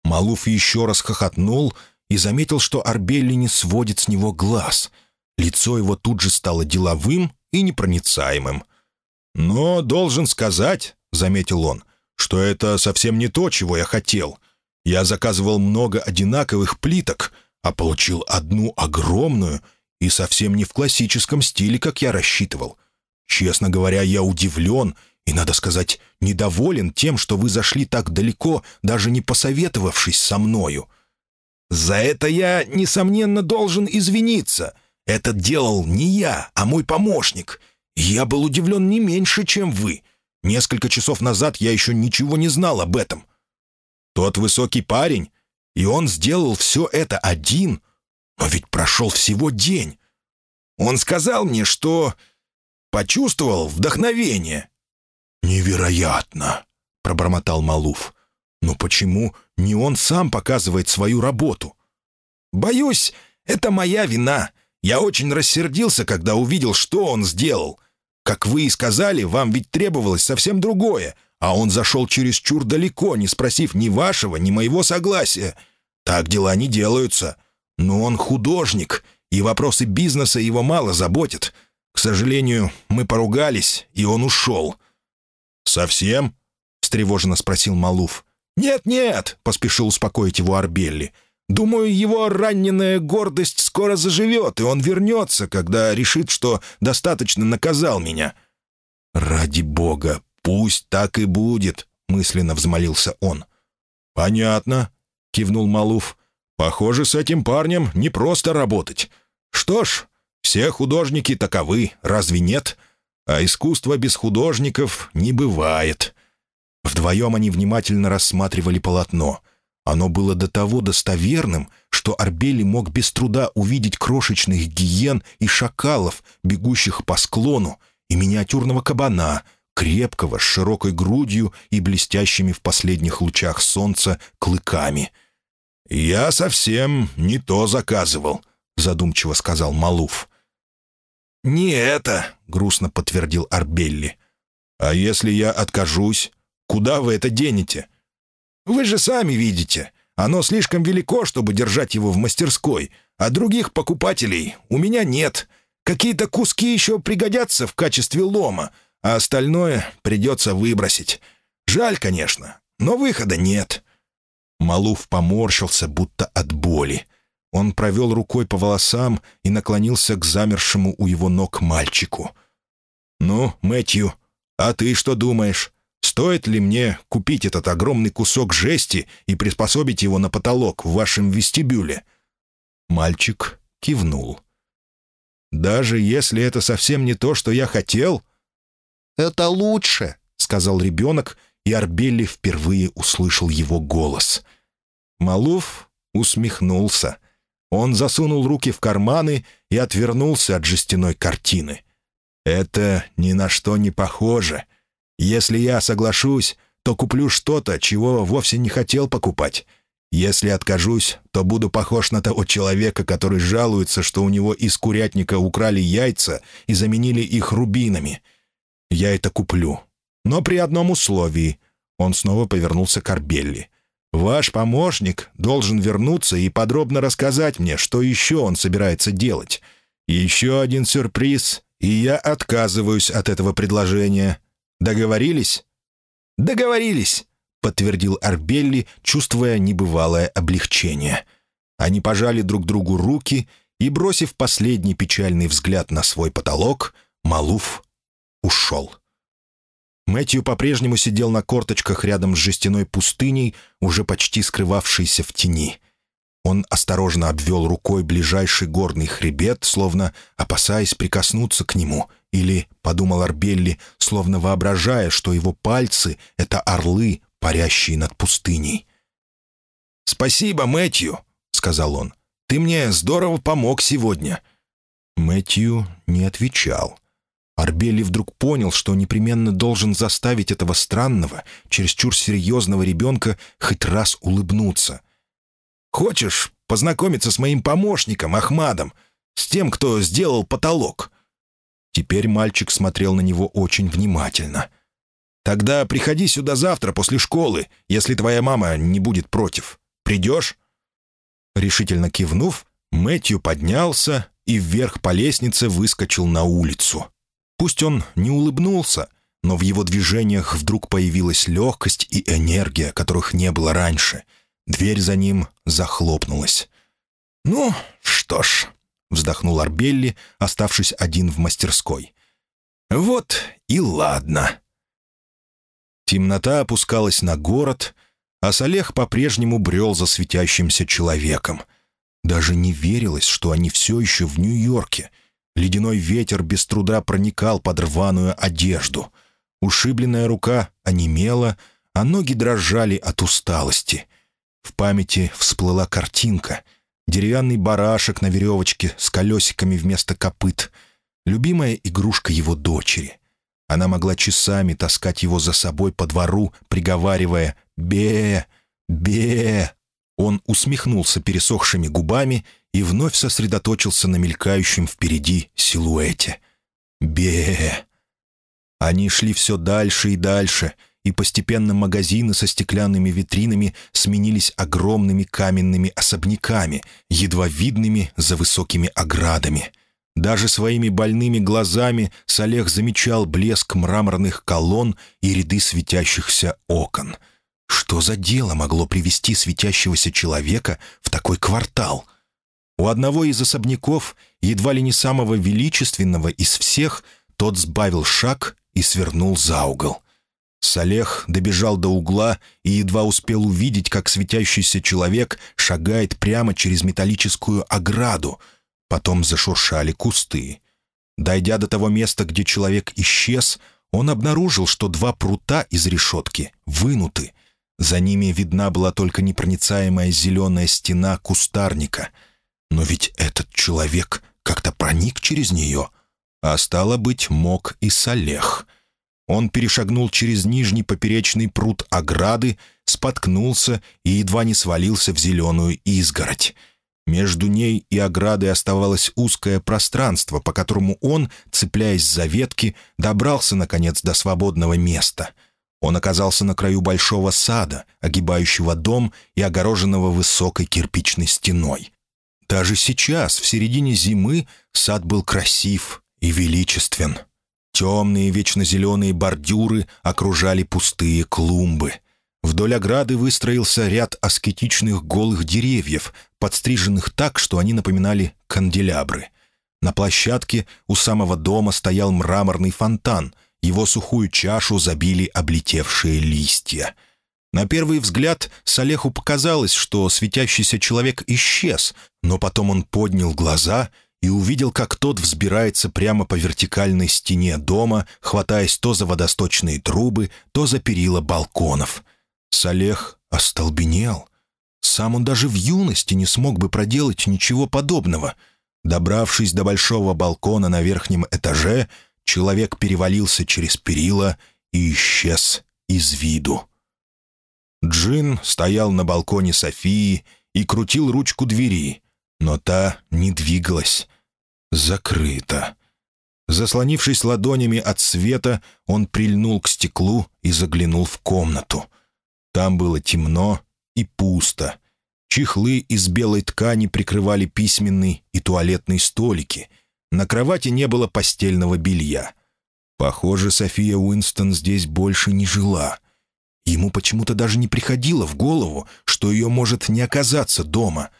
Малуф еще раз хохотнул и заметил, что Арбелли не сводит с него глаз. Лицо его тут же стало деловым и непроницаемым. «Но должен сказать», — заметил он, — «что это совсем не то, чего я хотел. Я заказывал много одинаковых плиток, а получил одну огромную и совсем не в классическом стиле, как я рассчитывал. Честно говоря, я удивлен и, надо сказать, недоволен тем, что вы зашли так далеко, даже не посоветовавшись со мною. За это я, несомненно, должен извиниться. Это делал не я, а мой помощник. я был удивлен не меньше, чем вы. Несколько часов назад я еще ничего не знал об этом. Тот высокий парень, и он сделал все это один, но ведь прошел всего день. Он сказал мне, что почувствовал вдохновение». «Невероятно!» — пробормотал Малуф. «Но почему не он сам показывает свою работу?» «Боюсь, это моя вина. Я очень рассердился, когда увидел, что он сделал. Как вы и сказали, вам ведь требовалось совсем другое, а он зашел чересчур далеко, не спросив ни вашего, ни моего согласия. Так дела не делаются. Но он художник, и вопросы бизнеса его мало заботят. К сожалению, мы поругались, и он ушел». «Совсем?» — встревоженно спросил Малуф. «Нет-нет», — поспешил успокоить его Арбелли. «Думаю, его раненая гордость скоро заживет, и он вернется, когда решит, что достаточно наказал меня». «Ради бога, пусть так и будет», — мысленно взмолился он. «Понятно», — кивнул Малуф. «Похоже, с этим парнем не просто работать. Что ж, все художники таковы, разве нет? А искусство без художников не бывает». Вдвоем они внимательно рассматривали полотно. Оно было до того достоверным, что Арбели мог без труда увидеть крошечных гиен и шакалов, бегущих по склону, и миниатюрного кабана, крепкого, с широкой грудью и блестящими в последних лучах солнца клыками. «Я совсем не то заказывал», — задумчиво сказал Малуф. «Не это», — грустно подтвердил Арбелли. «А если я откажусь?» Куда вы это денете? Вы же сами видите. Оно слишком велико, чтобы держать его в мастерской, а других покупателей у меня нет. Какие-то куски еще пригодятся в качестве лома, а остальное придется выбросить. Жаль, конечно, но выхода нет». Малуф поморщился, будто от боли. Он провел рукой по волосам и наклонился к замершему у его ног мальчику. «Ну, Мэтью, а ты что думаешь?» Стоит ли мне купить этот огромный кусок жести и приспособить его на потолок в вашем вестибюле?» Мальчик кивнул. «Даже если это совсем не то, что я хотел?» «Это лучше», — сказал ребенок, и Арбелли впервые услышал его голос. Малуф усмехнулся. Он засунул руки в карманы и отвернулся от жестяной картины. «Это ни на что не похоже. Если я соглашусь, то куплю что-то, чего вовсе не хотел покупать. Если откажусь, то буду похож на того человека, который жалуется, что у него из курятника украли яйца и заменили их рубинами. Я это куплю. Но при одном условии. Он снова повернулся к Арбелли. «Ваш помощник должен вернуться и подробно рассказать мне, что еще он собирается делать. Еще один сюрприз, и я отказываюсь от этого предложения. Договорились?» «Договорились», — подтвердил Арбелли, чувствуя небывалое облегчение. Они пожали друг другу руки и, бросив последний печальный взгляд на свой потолок, Малуф ушел. Мэтью по-прежнему сидел на корточках рядом с жестяной пустыней, уже почти скрывавшейся в тени. Он осторожно обвел рукой ближайший горный хребет, словно опасаясь прикоснуться к нему, или, подумал Арбелли, словно воображая, что его пальцы — это орлы, парящие над пустыней. «Спасибо, Мэтью», — сказал он. «Ты мне здорово помог сегодня». Мэтью не отвечал. Арбели вдруг понял, что непременно должен заставить этого странного, чересчур серьезного ребенка хоть раз улыбнуться. «Хочешь познакомиться с моим помощником Ахмадом, с тем, кто сделал потолок?» Теперь мальчик смотрел на него очень внимательно. «Тогда приходи сюда завтра после школы, если твоя мама не будет против. Придешь?» Решительно кивнув, Мэтью поднялся и вверх по лестнице выскочил на улицу. Пусть он не улыбнулся, но в его движениях вдруг появилась легкость и энергия, которых не было раньше. Дверь за ним захлопнулась. «Ну, что ж», вздохнул Арбелли, оставшись один в мастерской. «Вот и ладно». Темнота опускалась на город, а Салех по-прежнему брел за светящимся человеком. Даже не верилось, что они все еще в Нью-Йорке. Ледяной ветер без труда проникал под рваную одежду. Ушибленная рука онемела, а ноги дрожали от усталости. В памяти всплыла картинка — деревянный барашек на веревочке с колесиками вместо копыт. любимая игрушка его дочери. Она могла часами таскать его за собой по двору, приговаривая «Бе! Бе!». Он усмехнулся пересохшими губами и вновь сосредоточился на мелькающем впереди силуэте. «Бе!». Они шли все дальше и дальше, и постепенно магазины со стеклянными витринами сменились огромными каменными особняками, едва видными за высокими оградами — даже своими больными глазами Салех замечал блеск мраморных колонн и ряды светящихся окон. Что за дело могло привести светящегося человека в такой квартал? У одного из особняков, едва ли не самого величественного из всех, тот сбавил шаг и свернул за угол. Салех добежал до угла и едва успел увидеть, как светящийся человек шагает прямо через металлическую ограду — Потом зашуршали кусты. Дойдя до того места, где человек исчез, он обнаружил, что два прута из решетки вынуты. За ними видна была только непроницаемая зеленая стена кустарника. Но ведь этот человек как-то проник через нее, а стало быть, мог и Салех. Он перешагнул через нижний поперечный пруд ограды, споткнулся и едва не свалился в зеленую изгородь. Между ней и оградой оставалось узкое пространство, по которому он, цепляясь за ветки, добрался, наконец, до свободного места. Он оказался на краю большого сада, огибающего дом и огороженного высокой кирпичной стеной. Даже сейчас, в середине зимы, сад был красив и величествен. Темные вечно зеленые бордюры окружали пустые клумбы — Вдоль ограды выстроился ряд аскетичных голых деревьев, подстриженных так, что они напоминали канделябры. На площадке у самого дома стоял мраморный фонтан, его сухую чашу забили облетевшие листья. На первый взгляд Салеху показалось, что светящийся человек исчез, но потом он поднял глаза и увидел, как тот взбирается прямо по вертикальной стене дома, хватаясь то за водосточные трубы, то за перила балконов — Салех остолбенел. Сам он даже в юности не смог бы проделать ничего подобного. Добравшись до большого балкона на верхнем этаже, человек перевалился через перила и исчез из виду. Джин стоял на балконе Софии и крутил ручку двери, но та не двигалась. Закрыто. Заслонившись ладонями от света, он прильнул к стеклу и заглянул в комнату. Там было темно и пусто. Чехлы из белой ткани прикрывали письменный и туалетный столики. На кровати не было постельного белья. Похоже, София Уинстон здесь больше не жила. Ему почему-то даже не приходило в голову, что ее может не оказаться дома.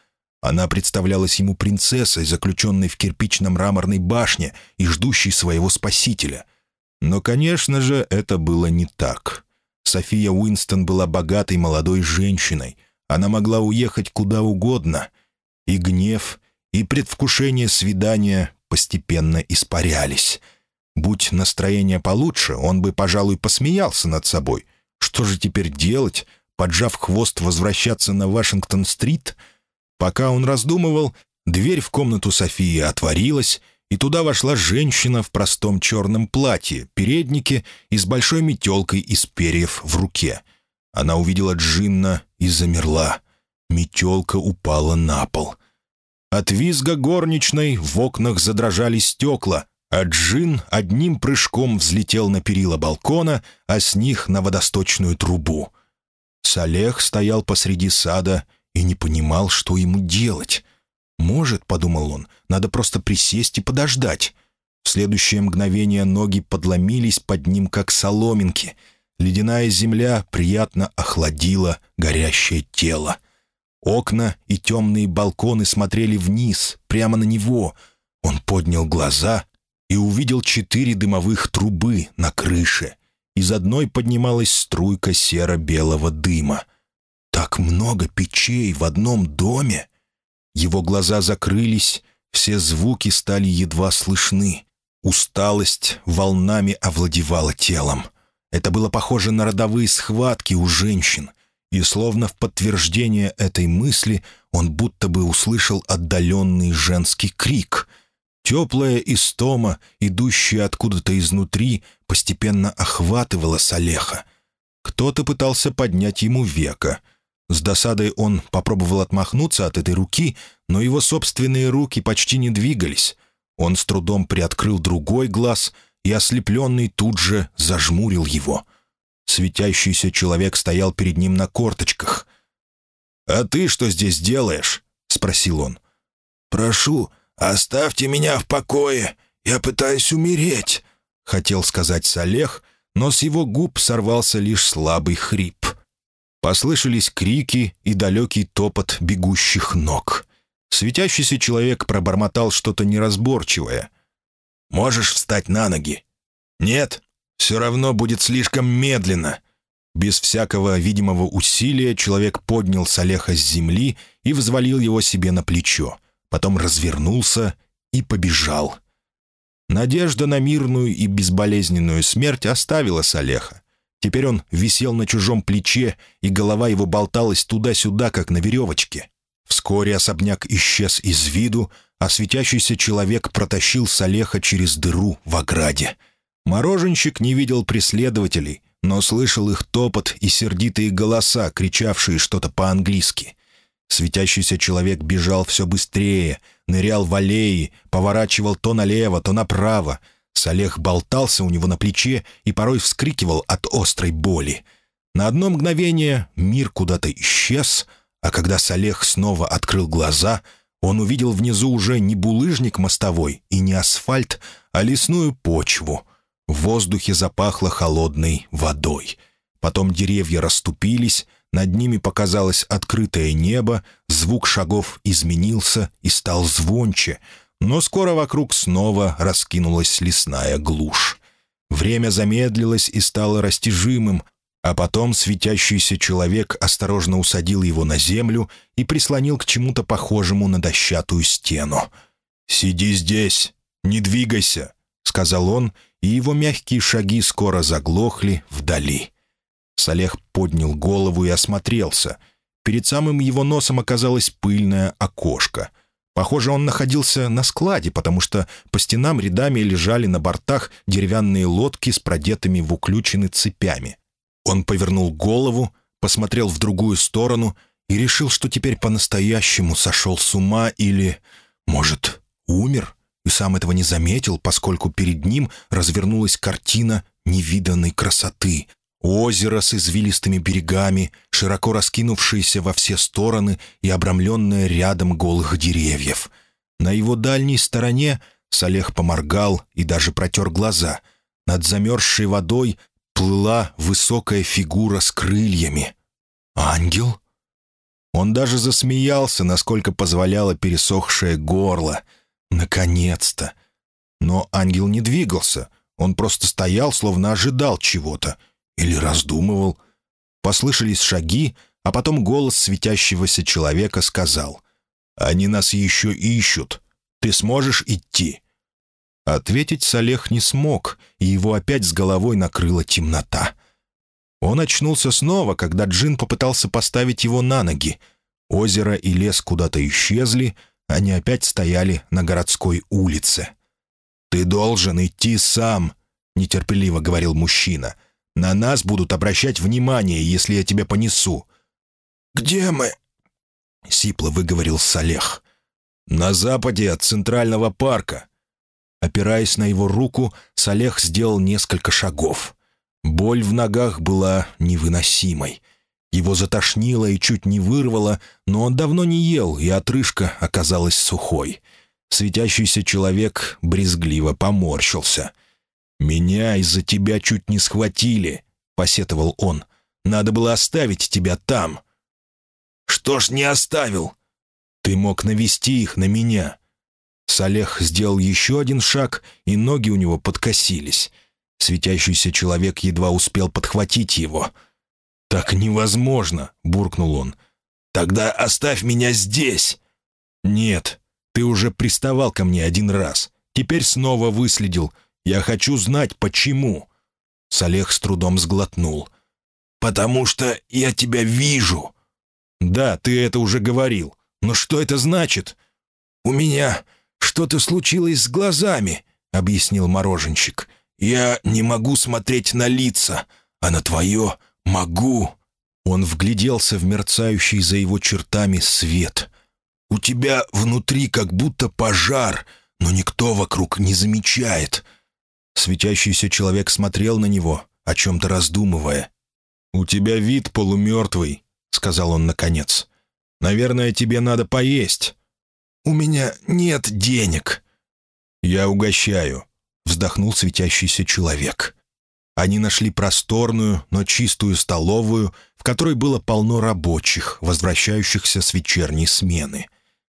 Она представлялась ему принцессой, заключенной в кирпично-мраморной башне и ждущей своего спасителя. Но, конечно же, это было не так. София Уинстон была богатой молодой женщиной. Она могла уехать куда угодно. И гнев, и предвкушение свидания постепенно испарялись. Будь настроение получше, он бы, пожалуй, посмеялся над собой. Что же теперь делать? Поджав хвост, возвращаться на Вашингтон-стрит? Пока он раздумывал, дверь в комнату Софии отворилась, и туда вошла женщина в простом черном платье, переднике и с большой метелкой из перьев в руке. Она увидела Джинна и замерла. Метелка упала на пол. От визга горничной в окнах задрожали стекла, а Джин одним прыжком взлетел на перила балкона, а с них на водосточную трубу. Салех стоял посреди сада и не понимал, что ему делать. «Может, — подумал он, — надо просто присесть и подождать». В следующее мгновение ноги подломились под ним, как соломинки. Ледяная земля приятно охладила горящее тело. Окна и темные балконы смотрели вниз, прямо на него. Он поднял глаза и увидел четыре дымовых трубы на крыше. Из одной поднималась струйка серо-белого дыма. «Так много печей в одном доме!» Его глаза закрылись, все звуки стали едва слышны. Усталость волнами овладевала телом. Это было похоже на родовые схватки у женщин. И словно в подтверждение этой мысли он будто бы услышал отдаленный женский крик. Теплая истома, идущая откуда-то изнутри, постепенно охватывала Салеха. Кто-то пытался поднять ему века. С досадой он попробовал отмахнуться от этой руки, но его собственные руки почти не двигались. Он с трудом приоткрыл другой глаз и, ослепленный, тут же зажмурил его. Светящийся человек стоял перед ним на корточках. «А ты что здесь делаешь?» — спросил он. «Прошу, оставьте меня в покое. Я пытаюсь умереть», — хотел сказать Салех, но с его губ сорвался лишь слабый хрип. Послышались крики и далекий топот бегущих ног. Светящийся человек пробормотал что-то неразборчивое. «Можешь встать на ноги?» «Нет, все равно будет слишком медленно». Без всякого видимого усилия человек поднял Салеха с земли и взвалил его себе на плечо. Потом развернулся и побежал. Надежда на мирную и безболезненную смерть оставила Салеха. Теперь он висел на чужом плече, и голова его болталась туда-сюда, как на веревочке. Вскоре особняк исчез из виду, а светящийся человек протащил Салеха через дыру в ограде. Мороженщик не видел преследователей, но слышал их топот и сердитые голоса, кричавшие что-то по-английски. Светящийся человек бежал все быстрее, нырял в аллеи, поворачивал то налево, то направо. Салех болтался у него на плече и порой вскрикивал от острой боли. На одно мгновение мир куда-то исчез, а когда Салех снова открыл глаза, он увидел внизу уже не булыжник мостовой и не асфальт, а лесную почву. В воздухе запахло холодной водой. Потом деревья расступились, над ними показалось открытое небо, звук шагов изменился и стал звонче, но скоро вокруг снова раскинулась лесная глушь. Время замедлилось и стало растяжимым, а потом светящийся человек осторожно усадил его на землю и прислонил к чему-то похожему на дощатую стену. «Сиди здесь, не двигайся», — сказал он, и его мягкие шаги скоро заглохли вдали. Салех поднял голову и осмотрелся. Перед самым его носом оказалось пыльное окошко. Похоже, он находился на складе, потому что по стенам рядами лежали на бортах деревянные лодки с продетыми в уключены цепями. Он повернул голову, посмотрел в другую сторону и решил, что теперь по-настоящему сошел с ума или, может, умер, и сам этого не заметил, поскольку перед ним развернулась картина невиданной красоты — Озеро с извилистыми берегами, широко раскинувшееся во все стороны и обрамленное рядом голых деревьев. На его дальней стороне Салех поморгал и даже протер глаза. Над замерзшей водой плыла высокая фигура с крыльями. «Ангел?» Он даже засмеялся, насколько позволяло пересохшее горло. «Наконец-то!» Но ангел не двигался, он просто стоял, словно ожидал чего-то — или раздумывал. Послышались шаги, а потом голос светящегося человека сказал. «Они нас еще ищут. Ты сможешь идти?» Ответить Салех не смог, и его опять с головой накрыла темнота. Он очнулся снова, когда Джин попытался поставить его на ноги. Озеро и лес куда-то исчезли, они опять стояли на городской улице. «Ты должен идти сам», — нетерпеливо говорил мужчина. На нас будут обращать внимание, если я тебя понесу». «Где мы?» — сипло выговорил Салех. «На западе от Центрального парка». Опираясь на его руку, Салех сделал несколько шагов. Боль в ногах была невыносимой. Его затошнило и чуть не вырвало, но он давно не ел, и отрыжка оказалась сухой. Светящийся человек брезгливо поморщился — «Меня из-за тебя чуть не схватили», — посетовал он. «Надо было оставить тебя там». «Что ж не оставил?» «Ты мог навести их на меня». Салех сделал еще один шаг, и ноги у него подкосились. Светящийся человек едва успел подхватить его. «Так невозможно!» — буркнул он. «Тогда оставь меня здесь!» «Нет, ты уже приставал ко мне один раз. Теперь снова выследил. Я хочу знать, почему». Салех с трудом сглотнул. «Потому что я тебя вижу». «Да, ты это уже говорил. Но что это значит?» «У меня что-то случилось с глазами», — объяснил мороженщик. «Я не могу смотреть на лица, а на твое могу». Он вгляделся в мерцающий за его чертами свет. «У тебя внутри как будто пожар, но никто вокруг не замечает». Светящийся человек смотрел на него, о чем-то раздумывая. «У тебя вид полумертвый», — сказал он наконец. «Наверное, тебе надо поесть». «У меня нет денег». «Я угощаю», — вздохнул светящийся человек. Они нашли просторную, но чистую столовую, в которой было полно рабочих, возвращающихся с вечерней смены.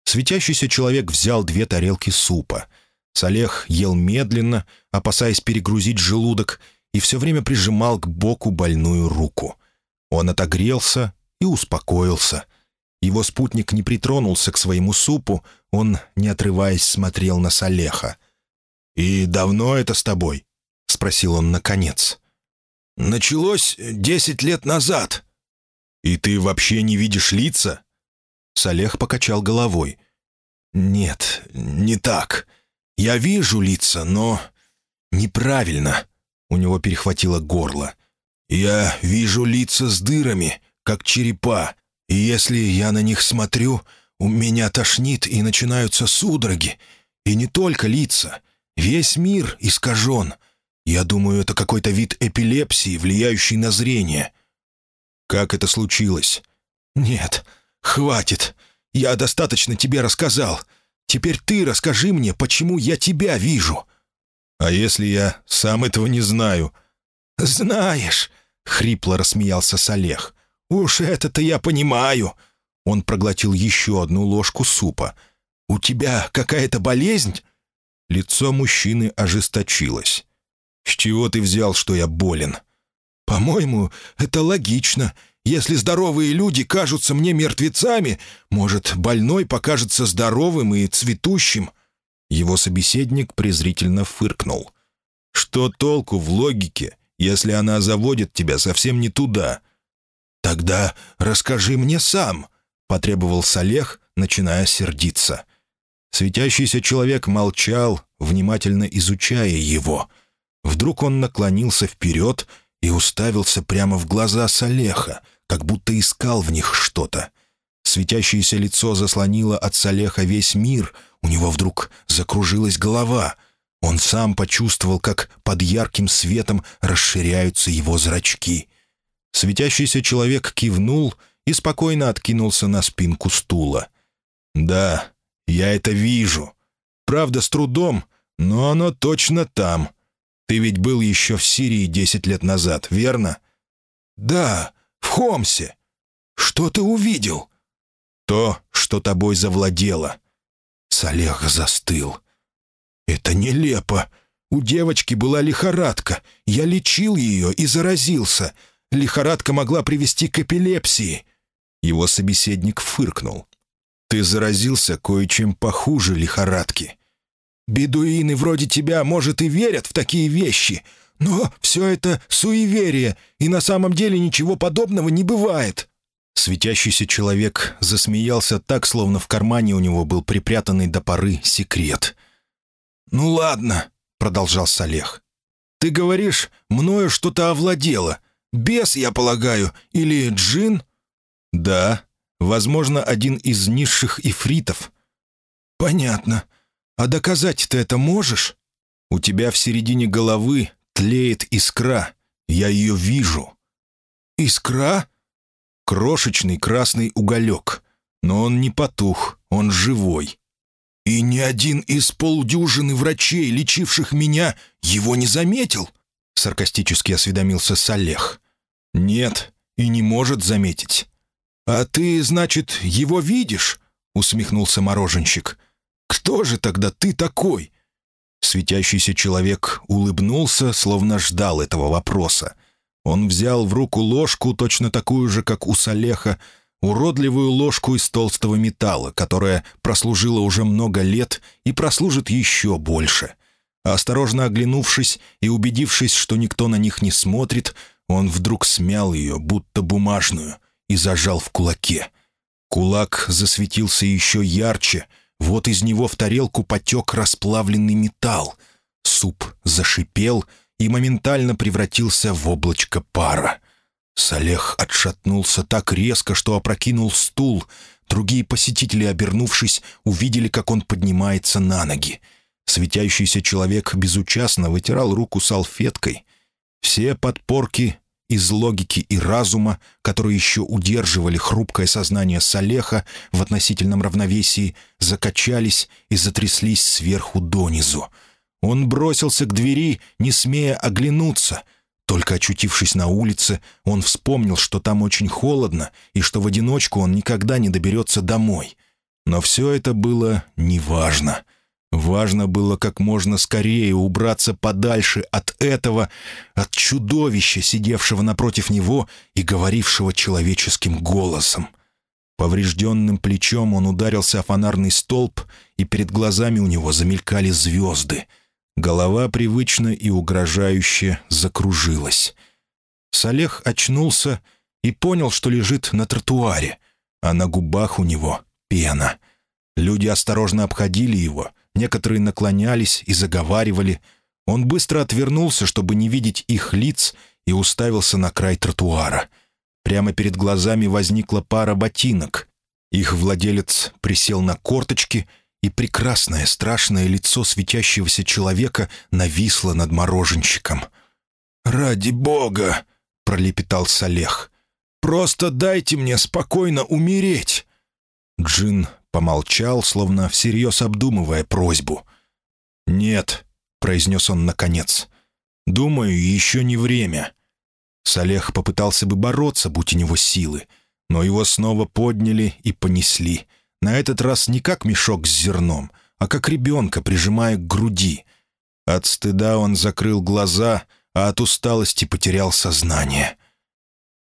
Светящийся человек взял две тарелки супа. Салех ел медленно, опасаясь перегрузить желудок, и все время прижимал к боку больную руку. Он отогрелся и успокоился. Его спутник не притронулся к своему супу, он, не отрываясь, смотрел на Салеха. «И давно это с тобой?» — спросил он наконец. «Началось десять лет назад». «И ты вообще не видишь лица?» Салех покачал головой. «Нет, не так. Я вижу лица, но неправильно». У него перехватило горло. «Я вижу лица с дырами, как черепа, и если я на них смотрю, у меня тошнит и начинаются судороги. И не только лица. Весь мир искажен. Я думаю, это какой-то вид эпилепсии, влияющий на зрение». «Как это случилось?» «Нет, хватит. Я достаточно тебе рассказал. Теперь ты расскажи мне, почему я тебя вижу». «А если я сам этого не знаю?» «Знаешь», — хрипло рассмеялся Салех. «Уж это-то я понимаю». Он проглотил еще одну ложку супа. «У тебя какая-то болезнь?» Лицо мужчины ожесточилось. «С чего ты взял, что я болен?» «По-моему, это логично. Если здоровые люди кажутся мне мертвецами, может, больной покажется здоровым и цветущим?» Его собеседник презрительно фыркнул. «Что толку в логике, если она заводит тебя совсем не туда?» «Тогда расскажи мне сам», — потребовал Салех, начиная сердиться. Светящийся человек молчал, внимательно изучая его. Вдруг он наклонился вперед и уставился прямо в глаза Салеха, как будто искал в них что-то. Светящееся лицо заслонило от Салеха весь мир — у него вдруг закружилась голова. Он сам почувствовал, как под ярким светом расширяются его зрачки. Светящийся человек кивнул и спокойно откинулся на спинку стула. «Да, я это вижу. Правда, с трудом, но оно точно там. Ты ведь был еще в Сирии десять лет назад, верно?» «Да, в Хомсе. Что ты увидел?» «То, что тобой завладело. Салех застыл. «Это нелепо. У девочки была лихорадка. Я лечил ее и заразился. Лихорадка могла привести к эпилепсии». Его собеседник фыркнул. «Ты заразился кое-чем похуже лихорадки. Бедуины вроде тебя, может, и верят в такие вещи, но все это суеверие, и на самом деле ничего подобного не бывает». Светящийся человек засмеялся так, словно в кармане у него был припрятанный до поры секрет. «Ну ладно», — продолжал Салех. «Ты говоришь, мною что-то овладело. Бес, я полагаю, или джин?» «Да, возможно, один из низших ифритов». «Понятно. А доказать ты это можешь?» «У тебя в середине головы тлеет искра. Я ее вижу». «Искра?» крошечный красный уголек. Но он не потух, он живой. И ни один из полдюжины врачей, лечивших меня, его не заметил? Саркастически осведомился Салех. Нет, и не может заметить. «А ты, значит, его видишь?» — усмехнулся мороженщик. «Кто же тогда ты такой?» Светящийся человек улыбнулся, словно ждал этого вопроса. Он взял в руку ложку, точно такую же, как у Салеха, уродливую ложку из толстого металла, которая прослужила уже много лет и прослужит еще больше. осторожно оглянувшись и убедившись, что никто на них не смотрит, он вдруг смял ее, будто бумажную, и зажал в кулаке. Кулак засветился еще ярче, Вот из него в тарелку потек расплавленный металл. Суп зашипел и моментально превратился в облачко пара. Салех отшатнулся так резко, что опрокинул стул. Другие посетители, обернувшись, увидели, как он поднимается на ноги. Светящийся человек безучастно вытирал руку салфеткой. Все подпорки из логики и разума, которые еще удерживали хрупкое сознание Салеха в относительном равновесии, закачались и затряслись сверху донизу. Он бросился к двери, не смея оглянуться. Только очутившись на улице, он вспомнил, что там очень холодно и что в одиночку он никогда не доберется домой. Но все это было неважно. Важно было как можно скорее убраться подальше от этого, от чудовища, сидевшего напротив него и говорившего человеческим голосом. Поврежденным плечом он ударился о фонарный столб, и перед глазами у него замелькали звезды. Голова привычно и угрожающе закружилась. Салех очнулся и понял, что лежит на тротуаре, а на губах у него пена. Люди осторожно обходили его — некоторые наклонялись и заговаривали. Он быстро отвернулся, чтобы не видеть их лиц, и уставился на край тротуара. Прямо перед глазами возникла пара ботинок. Их владелец присел на корточки, и прекрасное, страшное лицо светящегося человека нависло над мороженщиком. «Ради бога!» — пролепетал Салех. «Просто дайте мне спокойно умереть!» Джин помолчал, словно всерьез обдумывая просьбу. «Нет», — произнес он наконец, — «думаю, еще не время». Салех попытался бы бороться, будь у него силы, но его снова подняли и понесли. На этот раз не как мешок с зерном, а как ребенка, прижимая к груди. От стыда он закрыл глаза, а от усталости потерял сознание.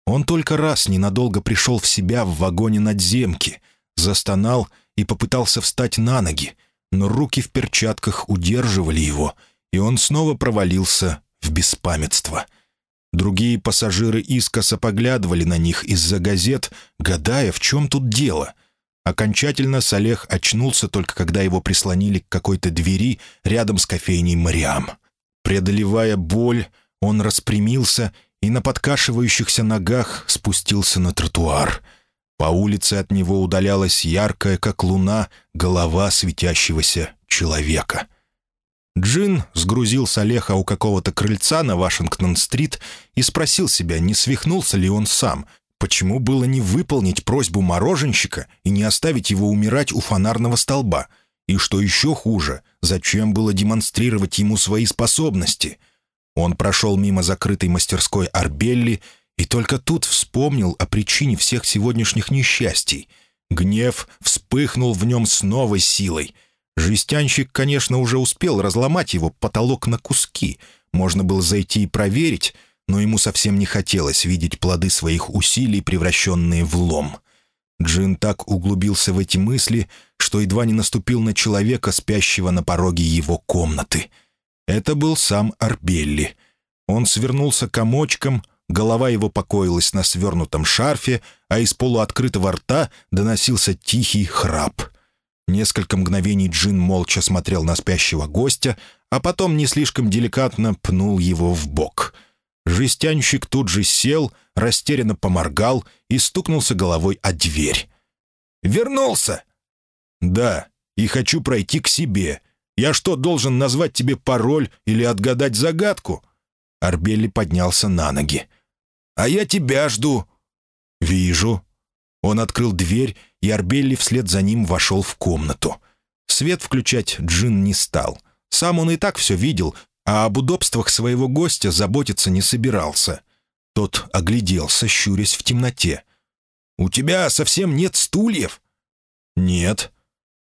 Он только раз ненадолго пришел в себя в вагоне надземки — застонал и попытался встать на ноги, но руки в перчатках удерживали его, и он снова провалился в беспамятство. Другие пассажиры искоса поглядывали на них из-за газет, гадая, в чем тут дело. Окончательно Салех очнулся только когда его прислонили к какой-то двери рядом с кофейней Мариам. Преодолевая боль, он распрямился и на подкашивающихся ногах спустился на тротуар — по улице от него удалялась яркая, как луна, голова светящегося человека. Джин сгрузил Салеха у какого-то крыльца на Вашингтон-стрит и спросил себя, не свихнулся ли он сам, почему было не выполнить просьбу мороженщика и не оставить его умирать у фонарного столба, и, что еще хуже, зачем было демонстрировать ему свои способности. Он прошел мимо закрытой мастерской Арбелли и только тут вспомнил о причине всех сегодняшних несчастий. Гнев вспыхнул в нем с новой силой. Жестянщик, конечно, уже успел разломать его потолок на куски. Можно было зайти и проверить, но ему совсем не хотелось видеть плоды своих усилий, превращенные в лом. Джин так углубился в эти мысли, что едва не наступил на человека, спящего на пороге его комнаты. Это был сам Арбелли. Он свернулся комочком, голова его покоилась на свернутом шарфе, а из полуоткрытого рта доносился тихий храп. Несколько мгновений Джин молча смотрел на спящего гостя, а потом не слишком деликатно пнул его в бок. Жестянщик тут же сел, растерянно поморгал и стукнулся головой о дверь. «Вернулся!» «Да, и хочу пройти к себе. Я что, должен назвать тебе пароль или отгадать загадку?» Арбелли поднялся на ноги. «А я тебя жду». «Вижу». Он открыл дверь, и Арбелли вслед за ним вошел в комнату. Свет включать Джин не стал. Сам он и так все видел, а об удобствах своего гостя заботиться не собирался. Тот огляделся, щурясь в темноте. «У тебя совсем нет стульев?» «Нет».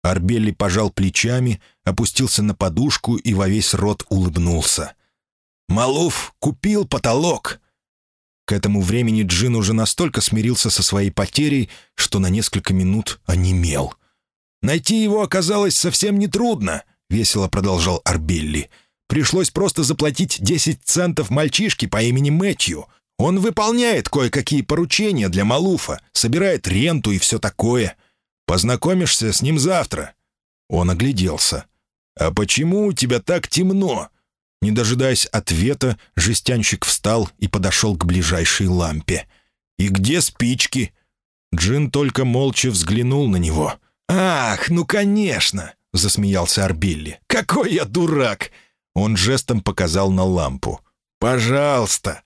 Арбелли пожал плечами, опустился на подушку и во весь рот улыбнулся. «Малуф купил потолок. К этому времени Джин уже настолько смирился со своей потерей, что на несколько минут онемел. «Найти его оказалось совсем нетрудно», — весело продолжал Арбелли. «Пришлось просто заплатить 10 центов мальчишке по имени Мэтью. Он выполняет кое-какие поручения для Малуфа, собирает ренту и все такое. Познакомишься с ним завтра». Он огляделся. «А почему у тебя так темно?» Не дожидаясь ответа, жестянщик встал и подошел к ближайшей лампе. «И где спички?» Джин только молча взглянул на него. «Ах, ну конечно!» — засмеялся Арбилли. «Какой я дурак!» Он жестом показал на лампу. «Пожалуйста!»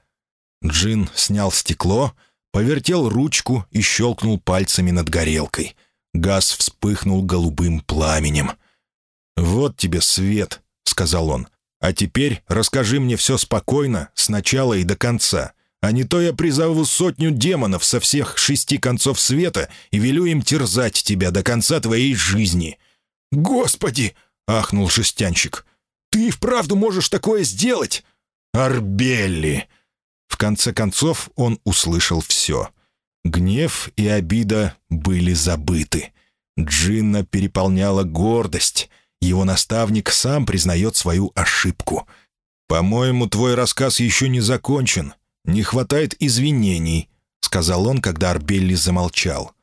Джин снял стекло, повертел ручку и щелкнул пальцами над горелкой. Газ вспыхнул голубым пламенем. «Вот тебе свет», — сказал он. «А теперь расскажи мне все спокойно, с начала и до конца. А не то я призову сотню демонов со всех шести концов света и велю им терзать тебя до конца твоей жизни». «Господи!» — ахнул шестянщик. «Ты и вправду можешь такое сделать?» «Арбелли!» В конце концов он услышал все. Гнев и обида были забыты. Джинна переполняла гордость. Его наставник сам признает свою ошибку. «По-моему, твой рассказ еще не закончен. Не хватает извинений», — сказал он, когда Арбелли замолчал.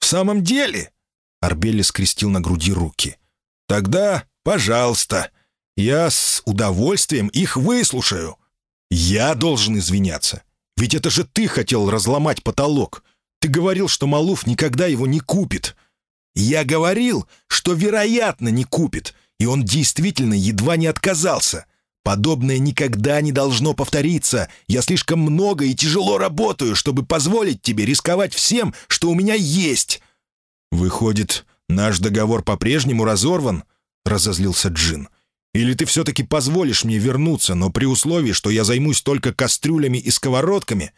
«В самом деле?» — Арбелли скрестил на груди руки. «Тогда, пожалуйста, я с удовольствием их выслушаю». «Я должен извиняться. Ведь это же ты хотел разломать потолок. Ты говорил, что Малуф никогда его не купит». «Я говорил, что, вероятно, не купит, и он действительно едва не отказался. Подобное никогда не должно повториться. Я слишком много и тяжело работаю, чтобы позволить тебе рисковать всем, что у меня есть». «Выходит, наш договор по-прежнему разорван?» — разозлился Джин. Или ты все-таки позволишь мне вернуться, но при условии, что я займусь только кастрюлями и сковородками?»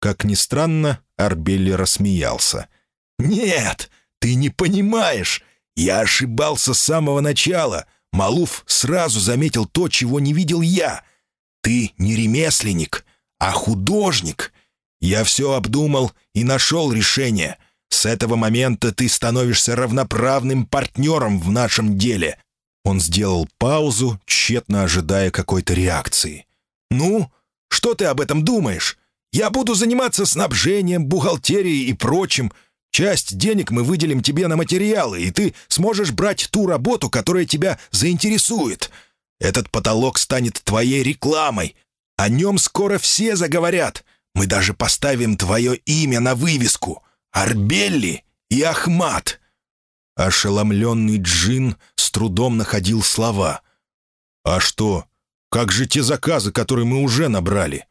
Как ни странно, Арбелли рассмеялся. «Нет, ты не понимаешь. Я ошибался с самого начала. Малуф сразу заметил то, чего не видел я. Ты не ремесленник, а художник. Я все обдумал и нашел решение. С этого момента ты становишься равноправным партнером в нашем деле. Он сделал паузу, тщетно ожидая какой-то реакции. «Ну, что ты об этом думаешь? Я буду заниматься снабжением, бухгалтерией и прочим. Часть денег мы выделим тебе на материалы, и ты сможешь брать ту работу, которая тебя заинтересует. Этот потолок станет твоей рекламой. О нем скоро все заговорят. Мы даже поставим твое имя на вывеску. Арбелли и Ахмат». Ошеломленный Джин с трудом находил слова. «А что? Как же те заказы, которые мы уже набрали?»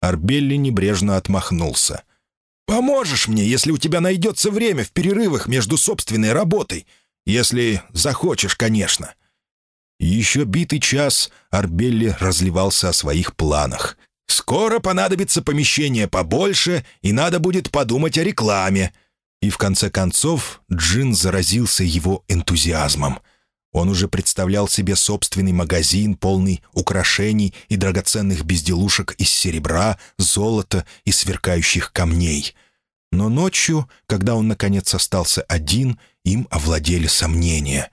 Арбелли небрежно отмахнулся. «Поможешь мне, если у тебя найдется время в перерывах между собственной работой. Если захочешь, конечно». Еще битый час Арбелли разливался о своих планах. «Скоро понадобится помещение побольше, и надо будет подумать о рекламе. И в конце концов Джин заразился его энтузиазмом. Он уже представлял себе собственный магазин, полный украшений и драгоценных безделушек из серебра, золота и сверкающих камней. Но ночью, когда он наконец остался один, им овладели сомнения.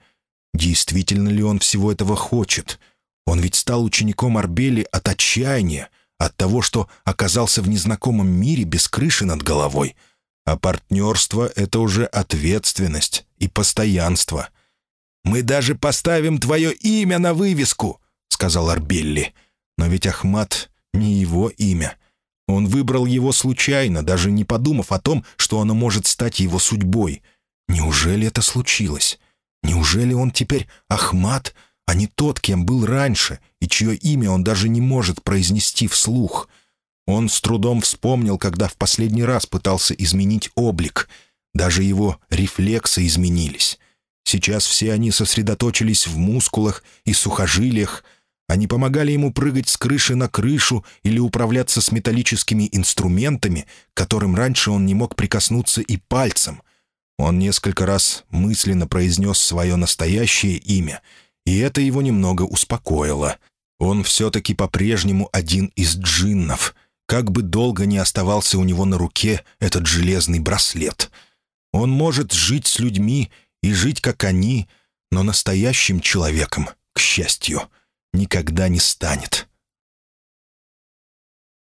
Действительно ли он всего этого хочет? Он ведь стал учеником Арбели от отчаяния, от того, что оказался в незнакомом мире без крыши над головой — а партнерство — это уже ответственность и постоянство. «Мы даже поставим твое имя на вывеску», — сказал Арбелли. Но ведь Ахмат не его имя. Он выбрал его случайно, даже не подумав о том, что оно может стать его судьбой. Неужели это случилось? Неужели он теперь Ахмат, а не тот, кем был раньше, и чье имя он даже не может произнести вслух?» Он с трудом вспомнил, когда в последний раз пытался изменить облик. Даже его рефлексы изменились. Сейчас все они сосредоточились в мускулах и сухожилиях. Они помогали ему прыгать с крыши на крышу или управляться с металлическими инструментами, которым раньше он не мог прикоснуться и пальцем. Он несколько раз мысленно произнес свое настоящее имя, и это его немного успокоило. Он все-таки по-прежнему один из джиннов — как бы долго ни оставался у него на руке этот железный браслет. Он может жить с людьми и жить, как они, но настоящим человеком, к счастью, никогда не станет.